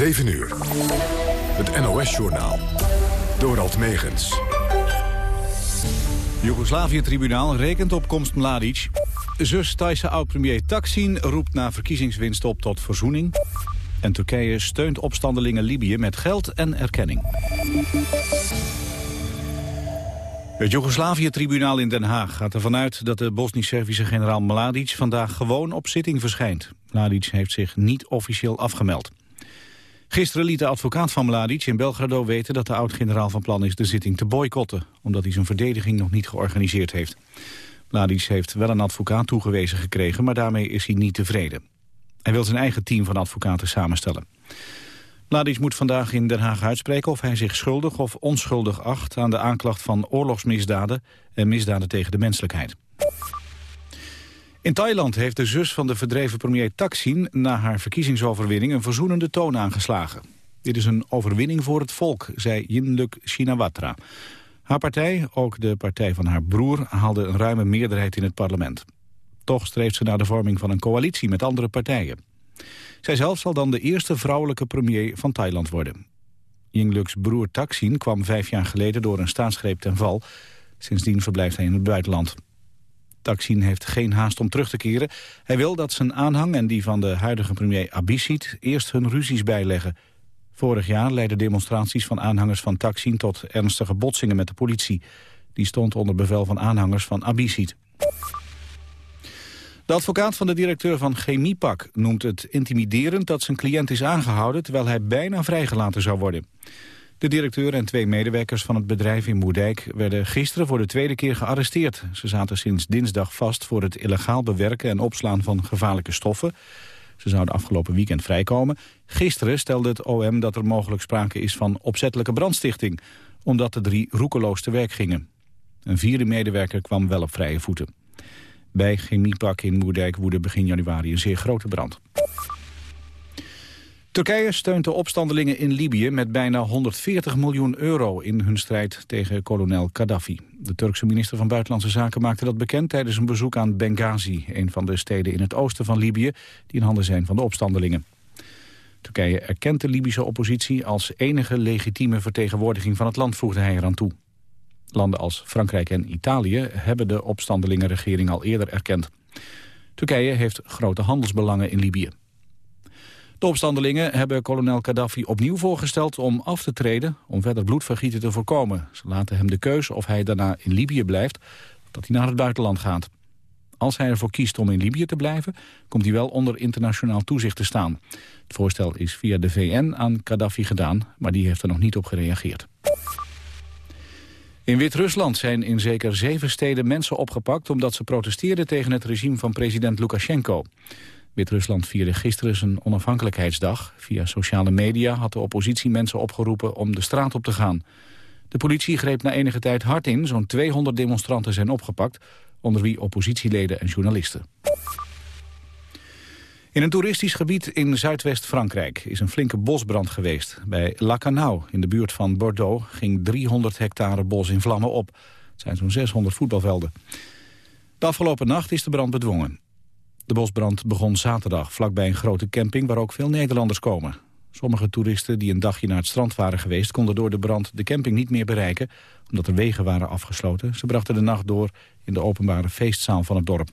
7 uur. Het NOS-journaal. Dorald Megens. Joegoslavië-tribunaal rekent op komst Mladic. Zus Thaise oud-premier Taksin roept na verkiezingswinst op tot verzoening. En Turkije steunt opstandelingen Libië met geld en erkenning. Het Joegoslavië-tribunaal in Den Haag gaat ervan uit dat de Bosnisch-Servische generaal Mladic vandaag gewoon op zitting verschijnt. Mladic heeft zich niet officieel afgemeld. Gisteren liet de advocaat van Mladic in Belgrado weten dat de oud-generaal van plan is de zitting te boycotten, omdat hij zijn verdediging nog niet georganiseerd heeft. Mladic heeft wel een advocaat toegewezen gekregen, maar daarmee is hij niet tevreden. Hij wil zijn eigen team van advocaten samenstellen. Mladic moet vandaag in Den Haag uitspreken of hij zich schuldig of onschuldig acht aan de aanklacht van oorlogsmisdaden en misdaden tegen de menselijkheid. In Thailand heeft de zus van de verdreven premier Thaksin na haar verkiezingsoverwinning een verzoenende toon aangeslagen. Dit is een overwinning voor het volk, zei Yingluck Shinawatra. Haar partij, ook de partij van haar broer, haalde een ruime meerderheid in het parlement. Toch streeft ze naar de vorming van een coalitie met andere partijen. Zijzelf zal dan de eerste vrouwelijke premier van Thailand worden. Yinglucks broer Thaksin kwam vijf jaar geleden door een staatsgreep ten val. Sindsdien verblijft hij in het buitenland. Taksin heeft geen haast om terug te keren. Hij wil dat zijn aanhang en die van de huidige premier Abhisit eerst hun ruzies bijleggen. Vorig jaar leidden demonstraties van aanhangers van Taksin tot ernstige botsingen met de politie. Die stond onder bevel van aanhangers van Abhisit. De advocaat van de directeur van Chemiepak noemt het intimiderend dat zijn cliënt is aangehouden terwijl hij bijna vrijgelaten zou worden. De directeur en twee medewerkers van het bedrijf in Moerdijk werden gisteren voor de tweede keer gearresteerd. Ze zaten sinds dinsdag vast voor het illegaal bewerken en opslaan van gevaarlijke stoffen. Ze zouden afgelopen weekend vrijkomen. Gisteren stelde het OM dat er mogelijk sprake is van opzettelijke brandstichting, omdat de drie roekeloos te werk gingen. Een vierde medewerker kwam wel op vrije voeten. Bij Chemiepak in Moerdijk woedde begin januari een zeer grote brand. Turkije steunt de opstandelingen in Libië met bijna 140 miljoen euro in hun strijd tegen kolonel Gaddafi. De Turkse minister van Buitenlandse Zaken maakte dat bekend tijdens een bezoek aan Benghazi, een van de steden in het oosten van Libië die in handen zijn van de opstandelingen. Turkije erkent de Libische oppositie als enige legitieme vertegenwoordiging van het land, voegde hij eraan toe. Landen als Frankrijk en Italië hebben de opstandelingenregering al eerder erkend. Turkije heeft grote handelsbelangen in Libië. De opstandelingen hebben kolonel Gaddafi opnieuw voorgesteld om af te treden... om verder bloedvergieten te voorkomen. Ze laten hem de keus of hij daarna in Libië blijft... of dat hij naar het buitenland gaat. Als hij ervoor kiest om in Libië te blijven... komt hij wel onder internationaal toezicht te staan. Het voorstel is via de VN aan Gaddafi gedaan... maar die heeft er nog niet op gereageerd. In Wit-Rusland zijn in zeker zeven steden mensen opgepakt... omdat ze protesteerden tegen het regime van president Lukashenko. Wit-Rusland vierde gisteren zijn onafhankelijkheidsdag. Via sociale media had de oppositie mensen opgeroepen om de straat op te gaan. De politie greep na enige tijd hard in. Zo'n 200 demonstranten zijn opgepakt, onder wie oppositieleden en journalisten. In een toeristisch gebied in Zuidwest-Frankrijk is een flinke bosbrand geweest. Bij Lacanau, in de buurt van Bordeaux, ging 300 hectare bos in vlammen op. Het zijn zo'n 600 voetbalvelden. De afgelopen nacht is de brand bedwongen. De bosbrand begon zaterdag vlakbij een grote camping waar ook veel Nederlanders komen. Sommige toeristen die een dagje naar het strand waren geweest... konden door de brand de camping niet meer bereiken... omdat er wegen waren afgesloten. Ze brachten de nacht door in de openbare feestzaal van het dorp.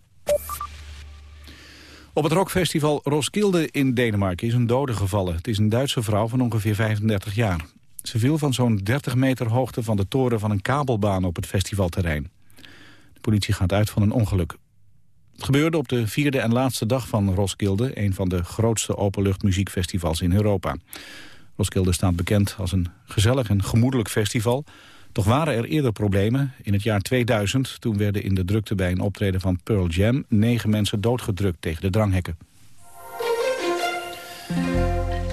Op het rockfestival Roskilde in Denemarken is een dode gevallen. Het is een Duitse vrouw van ongeveer 35 jaar. Ze viel van zo'n 30 meter hoogte van de toren van een kabelbaan op het festivalterrein. De politie gaat uit van een ongeluk. Het gebeurde op de vierde en laatste dag van Roskilde... een van de grootste openluchtmuziekfestivals in Europa. Roskilde staat bekend als een gezellig en gemoedelijk festival. Toch waren er eerder problemen. In het jaar 2000 toen werden in de drukte bij een optreden van Pearl Jam... negen mensen doodgedrukt tegen de dranghekken.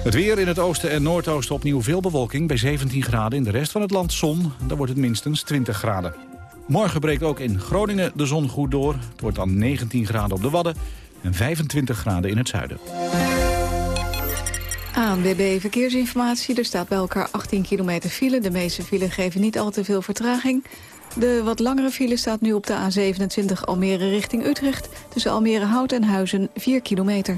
Het weer in het oosten en noordoosten opnieuw veel bewolking... bij 17 graden in de rest van het land zon. Dan wordt het minstens 20 graden. Morgen breekt ook in Groningen de zon goed door. Het wordt dan 19 graden op de Wadden en 25 graden in het zuiden. ANWB Verkeersinformatie. Er staat bij elkaar 18 kilometer file. De meeste file geven niet al te veel vertraging. De wat langere file staat nu op de A27 Almere richting Utrecht... tussen Almere Hout en Huizen 4 kilometer.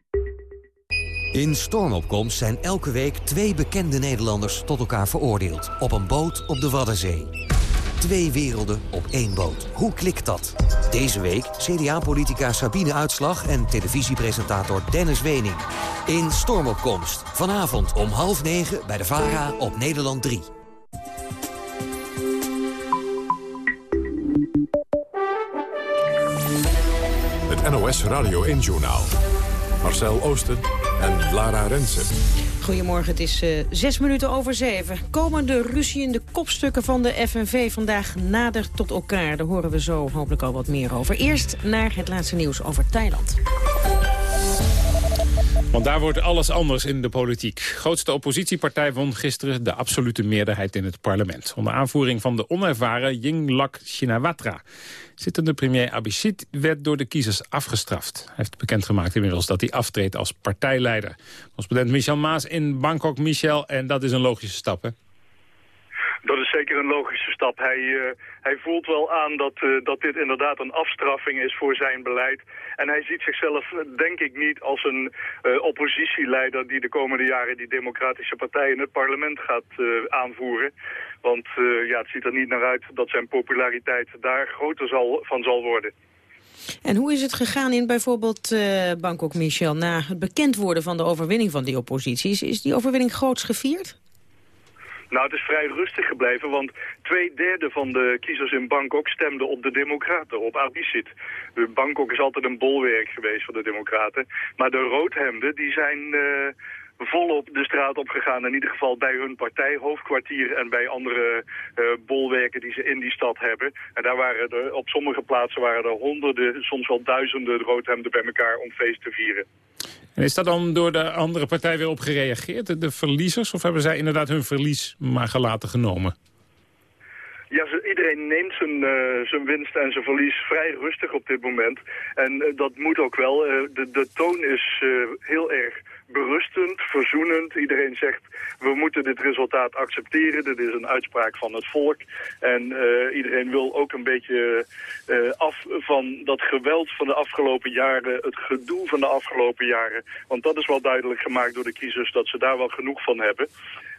In Stormopkomst zijn elke week twee bekende Nederlanders tot elkaar veroordeeld. Op een boot op de Waddenzee. Twee werelden op één boot. Hoe klikt dat? Deze week CDA-politica Sabine Uitslag en televisiepresentator Dennis Wening. In Stormopkomst. Vanavond om half negen bij de VARA op Nederland 3. Het NOS Radio 1-journaal. Marcel Oosten en Lara Rensen. Goedemorgen, het is uh, zes minuten over zeven. Komen de ruziende kopstukken van de FNV vandaag nader tot elkaar? Daar horen we zo hopelijk al wat meer over. Eerst naar het laatste nieuws over Thailand. Want daar wordt alles anders in de politiek. Grootste oppositiepartij won gisteren de absolute meerderheid in het parlement. Onder aanvoering van de onervaren Yingluck Shinawatra. Zittende premier Abhisit werd door de kiezers afgestraft. Hij heeft bekendgemaakt inmiddels dat hij aftreedt als partijleider. Correspondent Michel Maas in Bangkok. Michel, en dat is een logische stap, hè? Dat is zeker een logische stap. Hij, uh, hij voelt wel aan dat, uh, dat dit inderdaad een afstraffing is voor zijn beleid. En hij ziet zichzelf, denk ik, niet als een oppositieleider... die de komende jaren die democratische partij in het parlement gaat aanvoeren. Want ja, het ziet er niet naar uit dat zijn populariteit daar groter zal, van zal worden. En hoe is het gegaan in bijvoorbeeld Bangkok, Michel... na het bekend worden van de overwinning van die opposities? Is die overwinning groots gevierd? Nou, het is vrij rustig gebleven, want twee derde van de kiezers in Bangkok stemden op de Democraten, op Abhisit. Bangkok is altijd een bolwerk geweest voor de Democraten. Maar de roodhemden, die zijn uh, volop de straat opgegaan. In ieder geval bij hun partijhoofdkwartier en bij andere uh, bolwerken die ze in die stad hebben. En daar waren er, op sommige plaatsen waren er honderden, soms wel duizenden roodhemden bij elkaar om feest te vieren. En is dat dan door de andere partij weer op gereageerd, de verliezers? Of hebben zij inderdaad hun verlies maar gelaten genomen? Ja, iedereen neemt zijn, uh, zijn winst en zijn verlies vrij rustig op dit moment. En uh, dat moet ook wel. Uh, de, de toon is heel erg berustend, verzoenend. Iedereen zegt, we moeten dit resultaat accepteren. Dit is een uitspraak van het volk. En uh, iedereen wil ook een beetje uh, af van dat geweld van de afgelopen jaren, het gedoe van de afgelopen jaren. Want dat is wel duidelijk gemaakt door de kiezers dat ze daar wel genoeg van hebben.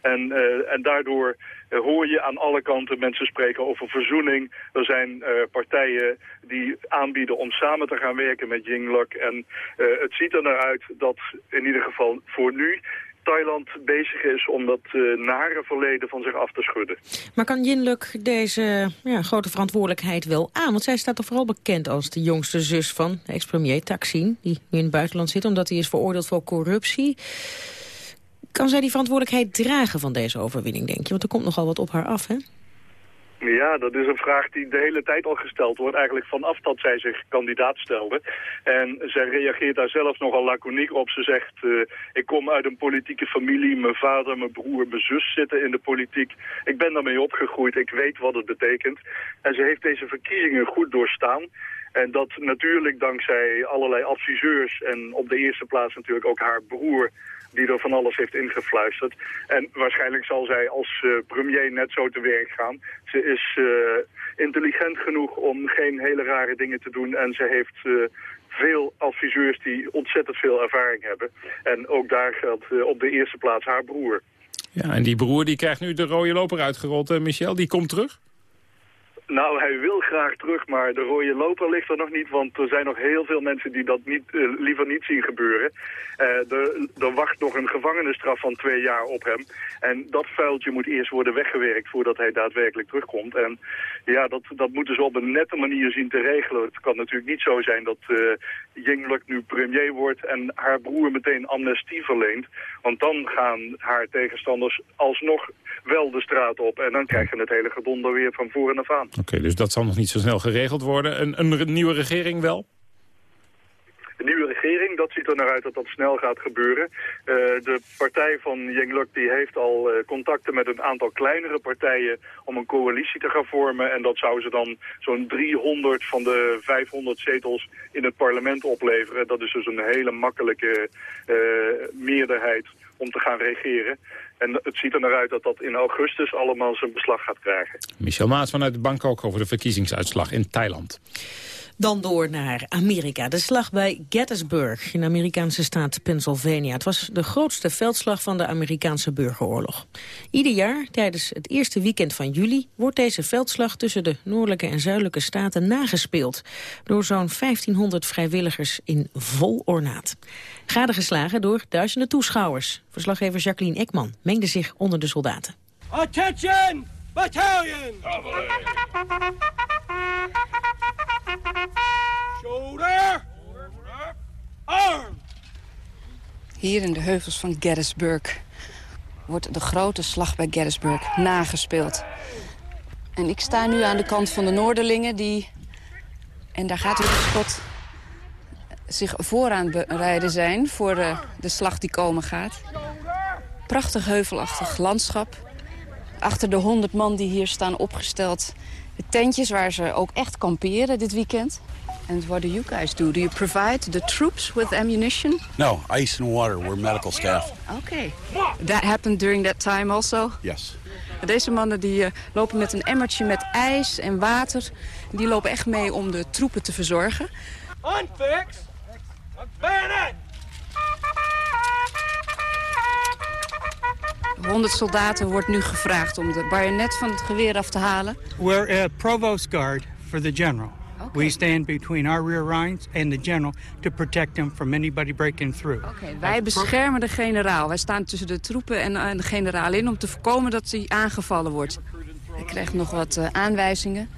En, uh, en daardoor uh, hoor je aan alle kanten mensen spreken over verzoening. Er zijn uh, partijen die aanbieden om samen te gaan werken met Yingluck. En het ziet er naar uit dat in ieder geval voor nu Thailand bezig is om dat nare verleden van zich af te schudden. Maar kan Yingluck deze ja, grote verantwoordelijkheid wel aan? Want zij staat er vooral bekend als de jongste zus van ex-premier Thaksin... die nu in het buitenland zit omdat hij is veroordeeld voor corruptie. Kan zij die verantwoordelijkheid dragen van deze overwinning, denk je? Want er komt nogal wat op haar af, hè? Ja, dat is een vraag die de hele tijd al gesteld wordt. Eigenlijk vanaf dat zij zich kandidaat stelde. En zij reageert daar zelf nogal laconiek op. Ze zegt, uh, ik kom uit een politieke familie. Mijn vader, mijn broer, mijn zus zitten in de politiek. Ik ben daarmee opgegroeid. Ik weet wat het betekent. En ze heeft deze verkiezingen goed doorstaan. En dat natuurlijk dankzij allerlei adviseurs en op de eerste plaats natuurlijk ook haar broer die er van alles heeft ingefluisterd. En waarschijnlijk zal zij als uh, premier net zo te werk gaan. Ze is uh, intelligent genoeg om geen hele rare dingen te doen en ze heeft... Uh, veel adviseurs die ontzettend veel ervaring hebben. En ook daar geldt op de eerste plaats haar broer. Ja, en die broer die krijgt nu de rode loper uitgerold, Michel. Die komt terug? Nou, hij wil graag terug, maar de rode loper ligt er nog niet, want er zijn nog heel veel mensen die dat niet, uh, liever niet zien gebeuren. Uh, er, er, wacht nog een gevangenisstraf van twee jaar op hem. En dat vuiltje moet eerst worden weggewerkt voordat hij daadwerkelijk terugkomt. En ja, dat, dat moeten ze op een nette manier zien te regelen. Het kan natuurlijk niet zo zijn dat uh, nu premier wordt en haar broer meteen amnestie verleent. Want dan gaan haar tegenstanders alsnog wel de straat op. En dan krijg je het hele gedonder weer van voren af aan. Oké, dus dat zal nog niet zo snel geregeld worden. Een, een nieuwe regering wel? de nieuwe regering, dat ziet er naar uit dat dat snel gaat gebeuren. de partij van Yengluk die heeft al contacten met een aantal kleinere partijen om een coalitie te gaan vormen. En dat zou ze dan zo'n 300 van de 500 zetels in het parlement opleveren. Dat is dus een hele makkelijke meerderheid om te gaan regeren. En het ziet er naar uit dat dat in augustus allemaal zijn beslag gaat krijgen. Michel Maas vanuit Bangkok over de verkiezingsuitslag in Thailand. Dan door naar Amerika. De slag bij Gettysburg in de Amerikaanse staat Pennsylvania. Het was de grootste veldslag van de Amerikaanse burgeroorlog. Ieder jaar, tijdens het eerste weekend van juli... wordt deze veldslag tussen de noordelijke en zuidelijke staten nagespeeld... door zo'n 1500 vrijwilligers in vol ornaat. Gadegeslagen door duizenden toeschouwers. Verslaggever Jacqueline Ekman mengde zich onder de soldaten. Attention! Battalion! Shoulder! Arm! Hier in de heuvels van Gettysburg wordt de grote slag bij Gettysburg nagespeeld. En ik sta nu aan de kant van de Noorderlingen die... En daar gaat u de spot zich vooraan bereiden zijn voor de, de slag die komen gaat. Prachtig heuvelachtig landschap. Achter de honderd man die hier staan opgesteld... de tentjes waar ze ook echt kamperen dit weekend. And what do you guys do? Do you provide the troops with ammunition? No, ice and water. We're medical staff. Okay. That happened during that time also? Yes. Deze mannen die, uh, lopen met een emmertje met ijs en water. Die lopen echt mee om de troepen te verzorgen. Unfix! Bayonet! 100 soldaten wordt nu gevraagd om de bayonet van het geweer af te halen. We're a provost guard for the general. We stand between our rear lines and the general to protect him from anybody breaking through. Okay, wij beschermen de generaal. Wij staan tussen de troepen en, en de generaal in om te voorkomen dat hij aangevallen wordt. Hij krijgt nog wat uh, aanwijzingen.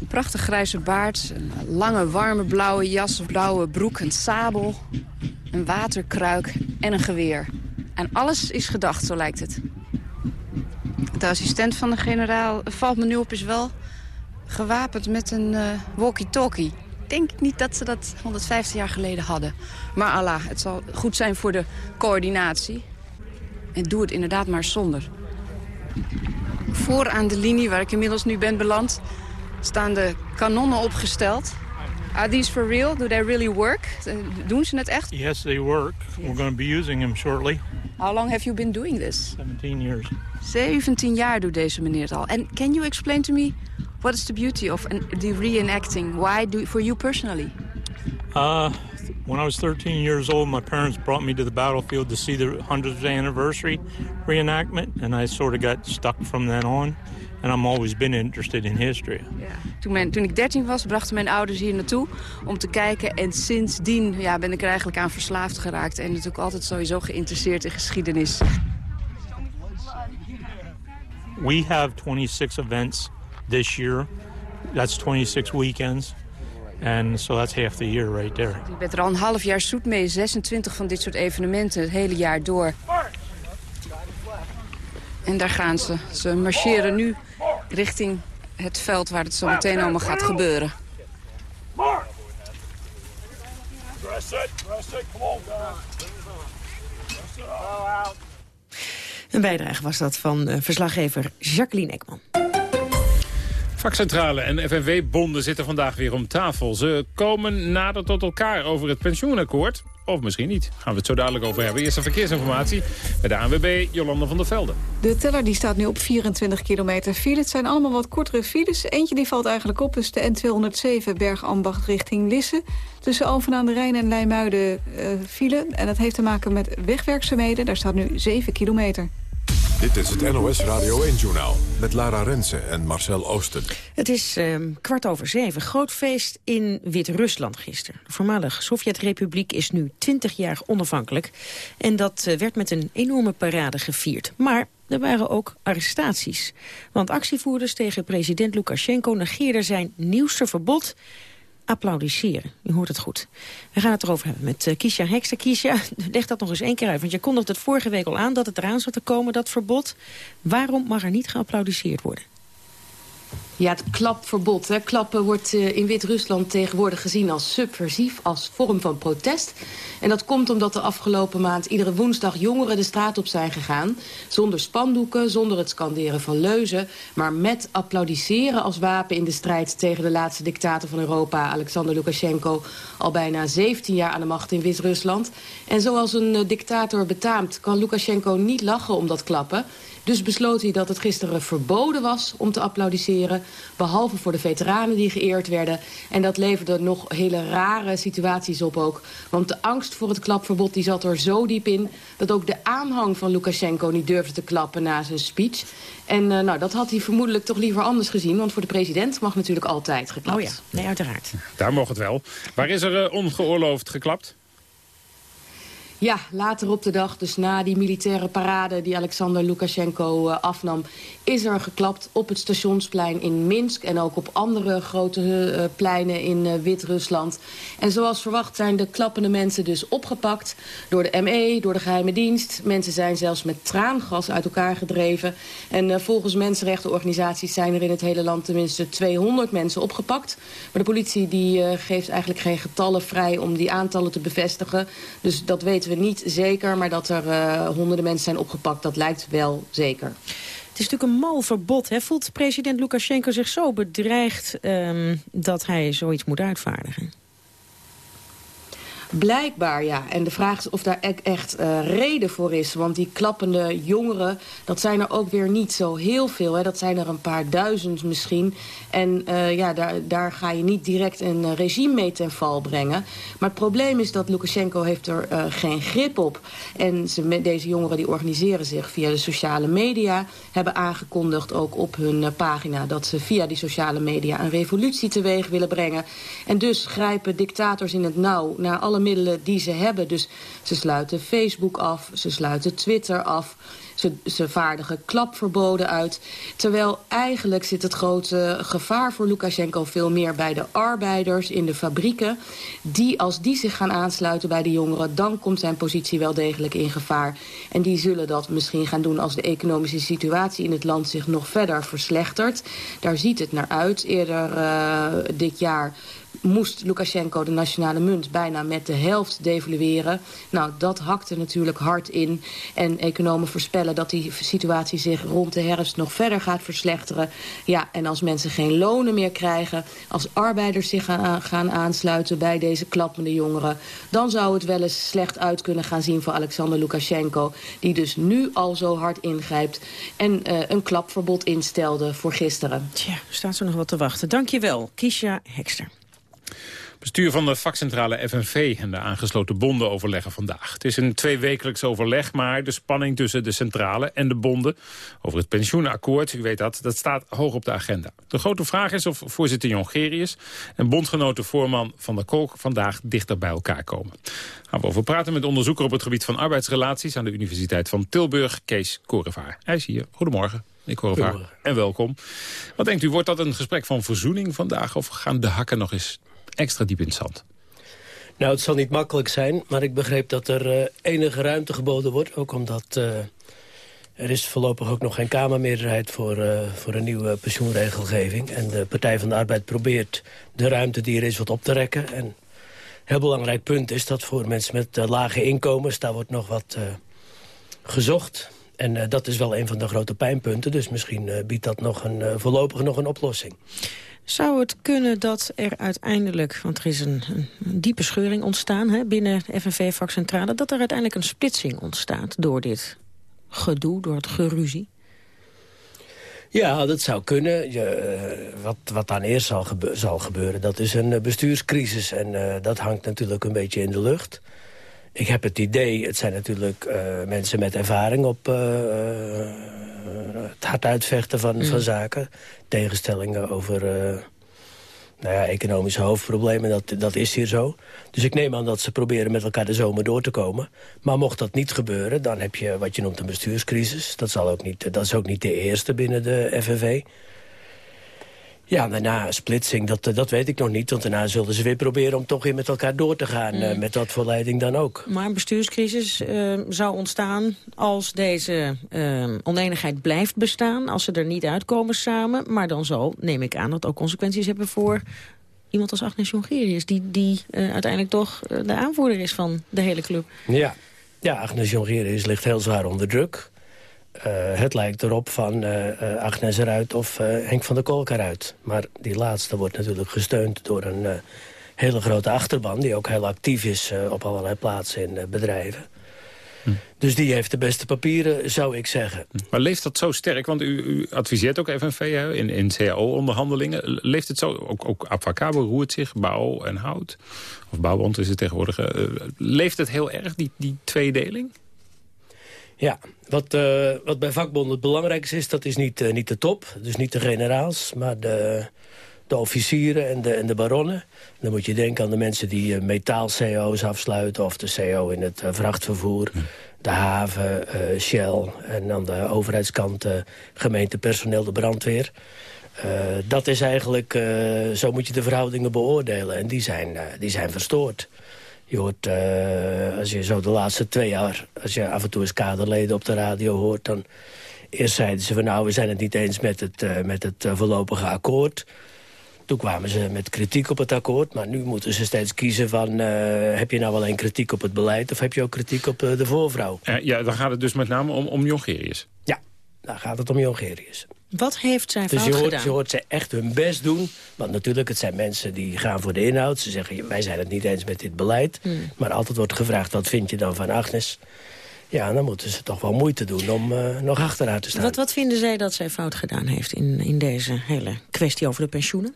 Een prachtig grijze baard, een lange warme blauwe jas, blauwe broek, een sabel, een waterkruik en een geweer. En alles is gedacht, zo lijkt het. De assistent van de generaal, valt me nu op, is wel gewapend met een uh, walkie-talkie. Denk ik niet dat ze dat 150 jaar geleden hadden. Maar Allah, het zal goed zijn voor de coördinatie. En doe het inderdaad maar zonder. Voor aan de linie waar ik inmiddels nu ben beland... staan de kanonnen opgesteld. Are these for real? Do they really work? Doen ze het echt? Yes, they work. We're going to be using them shortly. How long have you been doing this? 17 years. 17 jaar doet deze meneer het al. And can you explain to me what is the beauty of the reenacting? Why do for you personally? Uh, when I was 13 years old, my parents brought me to the battlefield to see the 100th anniversary reenactment, and I sort of got stuck from then on. And I'm always been interested in history. Ja. Toen, mijn, toen ik 13 was, brachten mijn ouders hier naartoe om te kijken. En sindsdien ja, ben ik er eigenlijk aan verslaafd geraakt. En natuurlijk altijd sowieso geïnteresseerd in geschiedenis. We have 26 events this year. That's 26 weekends. And so that's half the year right there. Je bent er al een half jaar zoet mee. 26 van dit soort evenementen het hele jaar door. En daar gaan ze. Ze marcheren nu richting het veld waar het zo meteen allemaal gaat gebeuren. Een bijdrage was dat van uh, verslaggever Jacqueline Ekman. Vakcentrale en FNW-bonden zitten vandaag weer om tafel. Ze komen nader tot elkaar over het pensioenakkoord. Of misschien niet. Gaan we het zo dadelijk over hebben. Eerste verkeersinformatie bij de ANWB, Jolanda van der Velde. De teller die staat nu op 24 kilometer file. Het zijn allemaal wat kortere files. Eentje die valt eigenlijk op, is de N207 Bergambacht richting Lisse. Tussen Alphen aan de Rijn en Leimuiden uh, file. En dat heeft te maken met wegwerkzaamheden. Daar staat nu 7 kilometer. Dit is het NOS Radio 1-journaal met Lara Rensen en Marcel Oosten. Het is eh, kwart over zeven. Groot feest in Wit-Rusland gisteren. De voormalige Sovjet-republiek is nu 20 jaar onafhankelijk. En dat uh, werd met een enorme parade gevierd. Maar er waren ook arrestaties. Want actievoerders tegen president Lukashenko negeerden zijn nieuwste verbod applaudisseren. U hoort het goed. We gaan het erover hebben met uh, Kiesja Hekster. Kiesja, leg dat nog eens één keer uit. Want je kondigde het vorige week al aan dat het eraan zou te komen, dat verbod. Waarom mag er niet geapplaudisseerd worden? Ja, het klapverbod. Hè. Klappen wordt uh, in Wit-Rusland tegenwoordig gezien als subversief, als vorm van protest. En dat komt omdat de afgelopen maand iedere woensdag jongeren de straat op zijn gegaan. Zonder spandoeken, zonder het scanderen van leuzen, maar met applaudisseren als wapen in de strijd tegen de laatste dictator van Europa, Alexander Lukashenko, al bijna 17 jaar aan de macht in Wit-Rusland. En zoals een uh, dictator betaamt, kan Lukashenko niet lachen om dat klappen. Dus besloot hij dat het gisteren verboden was om te applaudisseren. Behalve voor de veteranen die geëerd werden. En dat leverde nog hele rare situaties op ook. Want de angst voor het klapverbod die zat er zo diep in... dat ook de aanhang van Lukashenko niet durfde te klappen na zijn speech. En uh, nou, dat had hij vermoedelijk toch liever anders gezien. Want voor de president mag natuurlijk altijd geklapt. Oh ja, nee, uiteraard. Daar mocht het wel. Waar is er uh, ongeoorloofd geklapt? Ja, later op de dag, dus na die militaire parade die Alexander Lukashenko uh, afnam... is er geklapt op het stationsplein in Minsk... en ook op andere grote uh, pleinen in uh, Wit-Rusland. En zoals verwacht zijn de klappende mensen dus opgepakt... door de ME, door de geheime dienst. Mensen zijn zelfs met traangas uit elkaar gedreven. En volgens mensenrechtenorganisaties zijn er in het hele land... tenminste 200 mensen opgepakt. Maar de politie die, geeft eigenlijk geen getallen vrij om die aantallen te bevestigen. Dus dat weten weten we niet zeker, maar dat er uh, honderden mensen zijn opgepakt, dat lijkt wel zeker. Het is natuurlijk een mal verbod. Hè? Voelt president Lukashenko zich zo bedreigd um, dat hij zoiets moet uitvaardigen? Blijkbaar, ja. En de vraag is of daar e-, echt uh, reden voor is. Want die klappende jongeren, dat zijn er ook weer niet zo heel veel. Hè. Dat zijn er een paar duizend misschien. En uh, ja, daar, daar ga je niet direct een regime mee ten val brengen. Maar het probleem is dat Lukashenko heeft er geen grip op. En ze, deze jongeren die organiseren zich via de sociale media... hebben aangekondigd ook op hun pagina... dat ze via die sociale media een revolutie teweeg willen brengen. En dus grijpen dictators in het nauw naar alle middelen die ze hebben. Dus ze sluiten Facebook af, ze sluiten Twitter af... Ze, ze vaardigen klapverboden uit. Terwijl eigenlijk zit het grote gevaar voor Lukashenko veel meer bij de arbeiders in de fabrieken. Die, als die zich gaan aansluiten bij de jongeren, dan komt zijn positie wel degelijk in gevaar. En die zullen dat misschien gaan doen als de economische situatie in het land zich nog verder verslechtert. Daar ziet het naar uit. Eerder uh, dit jaar moest Lukashenko de nationale munt bijna met de helft devalueren. Nou, dat hakte natuurlijk hard in. En economen voorspellen dat die situatie zich rond de herfst nog verder gaat verslechteren. Ja, en als mensen geen lonen meer krijgen, als arbeiders zich gaan, aansluiten bij deze klappende jongeren, dan zou het wel eens slecht uit kunnen gaan zien voor Alexander Lukashenko, die dus nu al zo hard ingrijpt en uh, een klapverbod instelde voor gisteren. Tja, staat er nog wat te wachten. Dankjewel, Kisha Hekster. Bestuur van de vakcentrale FNV en de aangesloten bonden overleggen vandaag. Het is een tweewekelijks overleg, maar de spanning tussen de centrale en de bonden over het pensioenakkoord, u weet dat, dat staat hoog op de agenda. De grote vraag is of voorzitter Jongerius en bondgenoten voorman Van der Kolk vandaag dichter bij elkaar komen. Gaan we over praten met onderzoeker op het gebied van arbeidsrelaties aan de Universiteit van Tilburg, Kees Korevaar. Hij is hier. Goedemorgen. Ik hoor haar. En welkom. Wat denkt u, wordt dat een gesprek van verzoening vandaag... of gaan de hakken nog eens extra diep in het zand? Nou, het zal niet makkelijk zijn, maar ik begreep dat er uh, enige ruimte geboden wordt. Ook omdat uh, er is voorlopig ook nog geen Kamermeerderheid voor, uh, voor een nieuwe pensioenregelgeving. En de Partij van de Arbeid probeert de ruimte die er is wat op te rekken. En een heel belangrijk punt is dat voor mensen met lage inkomens... daar wordt nog wat gezocht. En dat is wel een van de grote pijnpunten. Dus misschien biedt dat nog een, voorlopig nog een oplossing. Zou het kunnen dat er uiteindelijk, want er is een, een diepe scheuring ontstaan hè, binnen FNV-vakcentrale, dat er uiteindelijk een splitsing ontstaat door dit gedoe, door het geruzie? Ja, dat zou kunnen. Je, uh, wat, wat dan eerst zal, gebe zal, gebeuren, dat is een uh, bestuurscrisis. En uh, dat hangt natuurlijk een beetje in de lucht. Ik heb het idee, het zijn natuurlijk mensen met ervaring op het hard uitvechten van, mm. van zaken. Tegenstellingen over nou ja, economische hoofdproblemen, dat, dat is hier zo. Dus ik neem aan dat ze proberen met elkaar de zomer door te komen. Maar mocht dat niet gebeuren, dan heb je wat je noemt een bestuurscrisis. Dat, zal ook niet, dat is ook niet de eerste binnen de FNV. Ja, daarna splitsing, dat, dat weet ik nog niet. Want daarna zullen ze weer proberen om toch weer met elkaar door te gaan. Mm. met wat voor leiding dan ook. Maar een bestuurscrisis uh, zou ontstaan als deze uh, oneenigheid blijft bestaan. Als ze er niet uitkomen samen. Maar dan zal, neem ik aan, dat ook consequenties hebben voor iemand als Agnes Jongerius... die, die uh, uiteindelijk toch de aanvoerder is van de hele club. Ja, ja Agnes Jongerius ligt heel zwaar onder druk. Uh, het lijkt erop van uh, Agnes eruit of Henk van der Kolk eruit. Maar die laatste wordt natuurlijk gesteund door een hele grote achterban... die ook heel actief is op allerlei plaatsen in bedrijven. Hm. Dus die heeft de beste papieren, zou ik zeggen. Hm. Maar leeft dat zo sterk? Want u, u adviseert ook FNV in, in CAO-onderhandelingen. Leeft het zo? Ook, ook Abfacabo roert zich, bouw en hout. Of bouwbond is het tegenwoordig. leeft het heel erg, die, die tweedeling? Ja, wat, uh, wat bij vakbonden het belangrijkste is, dat is niet, uh, niet de top. Dus niet de generaals, maar de, de officieren en de, en de baronnen. Dan moet je denken aan de mensen die uh, metaal-CO's afsluiten... of de CO in het vrachtvervoer, de haven, Shell... en aan de overheidskant gemeente personeel, de brandweer. dat is eigenlijk, zo moet je de verhoudingen beoordelen. En die zijn, die zijn verstoord. Je hoort, uh, als je zo de laatste twee jaar... als je af en toe eens kaderleden op de radio hoort... dan eerst zeiden ze van nou, we zijn het niet eens met het, uh, met het uh, voorlopige akkoord. Toen kwamen ze met kritiek op het akkoord. Maar nu moeten ze steeds kiezen van... heb je nou alleen kritiek op het beleid... of heb je ook kritiek op de voorvrouw? ja, dan gaat het dus met name om, om Jongerius. Ja, dan gaat het om Jongerius. Wat heeft zij dus fout je hoort, gedaan? je hoort ze echt hun best doen. Want natuurlijk, het zijn mensen die gaan voor de inhoud. Ze zeggen, wij zijn het niet eens met dit beleid. Hmm. Maar altijd wordt gevraagd, wat vind je dan van Agnes? Ja, dan moeten ze toch wel moeite doen om uh, nog achteruit te staan. Wat, wat vinden zij dat zij fout gedaan heeft in, in deze hele kwestie over de pensioenen?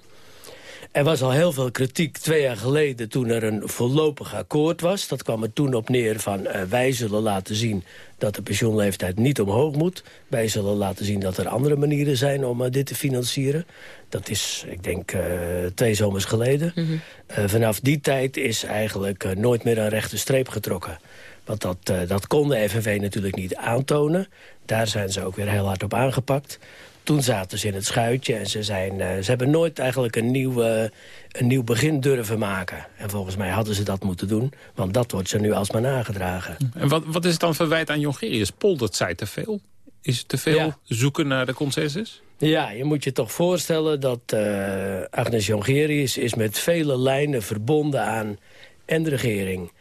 Er was al heel veel kritiek twee jaar geleden toen er een voorlopig akkoord was. Dat kwam er toen op neer van uh, wij zullen laten zien dat de pensioenleeftijd niet omhoog moet. Wij zullen laten zien dat er andere manieren zijn om uh, dit te financieren. Dat is, ik denk, uh, twee zomers geleden. Mhm. Mm -hmm. vanaf die tijd is eigenlijk nooit meer een rechte streep getrokken. Want dat, dat kon de FNV natuurlijk niet aantonen. Daar zijn ze ook weer heel hard op aangepakt toen zaten ze in het schuitje en ze, zijn, uh, ze hebben nooit eigenlijk een nieuw, een nieuw begin durven maken. En volgens mij hadden ze dat moeten doen, want dat wordt ze nu alsmaar nagedragen. En wat, wat is het dan verwijt aan Jongerius? Poldert zij te veel? Is het te veel ja. zoeken naar de consensus? Ja, je moet je toch voorstellen dat uh, Agnes Jongerius is met vele lijnen verbonden aan en de regering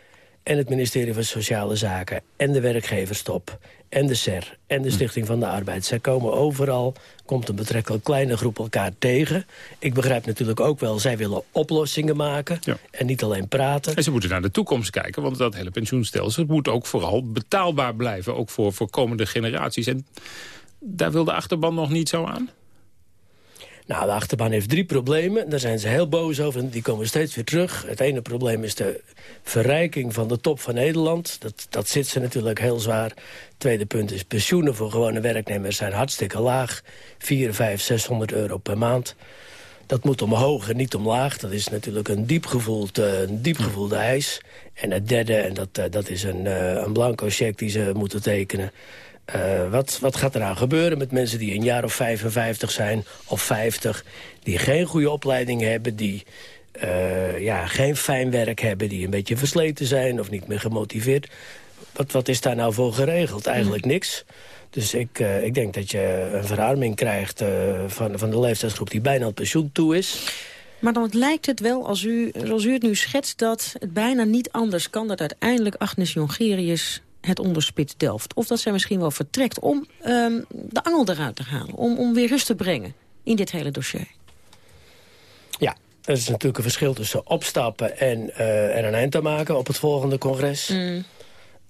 en het ministerie van Sociale Zaken en de werkgeverstop en de SER en de Stichting van de Arbeid. Zij komen overal, komt een betrekkelijk kleine groep elkaar tegen. Ik begrijp natuurlijk ook wel, zij willen oplossingen maken ja. en niet alleen praten. En ze moeten naar de toekomst kijken, want dat hele pensioenstelsel moet ook vooral betaalbaar blijven, ook voor, voor komende generaties. En daar wil de achterban nog niet zo aan? Nou, de achterban heeft drie problemen. Daar zijn ze heel boos over en die komen steeds weer terug. Het ene probleem is de verrijking van de top van Nederland. Dat, dat zit ze natuurlijk heel zwaar. Het tweede punt is pensioenen voor gewone werknemers zijn hartstikke laag. 4, 5, 600 euro per maand. Dat moet omhoog en niet omlaag. Dat is natuurlijk een diep gevoeld, een diep gevoelde eis. En het derde, en dat, dat is een, een blanco cheque die ze moeten tekenen... Uh, wat, wat gaat er nou gebeuren met mensen die een jaar of 55 zijn of 50... die geen goede opleiding hebben, die uh, ja, geen fijn werk hebben... die een beetje versleten zijn of niet meer gemotiveerd. Wat, wat is daar nou voor geregeld? Eigenlijk niks. Dus ik, uh, ik denk dat je een verarming krijgt van, van de leeftijdsgroep... die bijna op pensioen toe is... Maar dan lijkt het wel, als u, zoals u het nu schetst... dat het bijna niet anders kan dat uiteindelijk Agnes Jongerius het onderspit delft. Of dat zij misschien wel vertrekt om um, de angel eruit te halen. Om, om weer rust te brengen in dit hele dossier. Ja, er is natuurlijk een verschil tussen opstappen en uh, er een eind te maken op het volgende congres. Mm.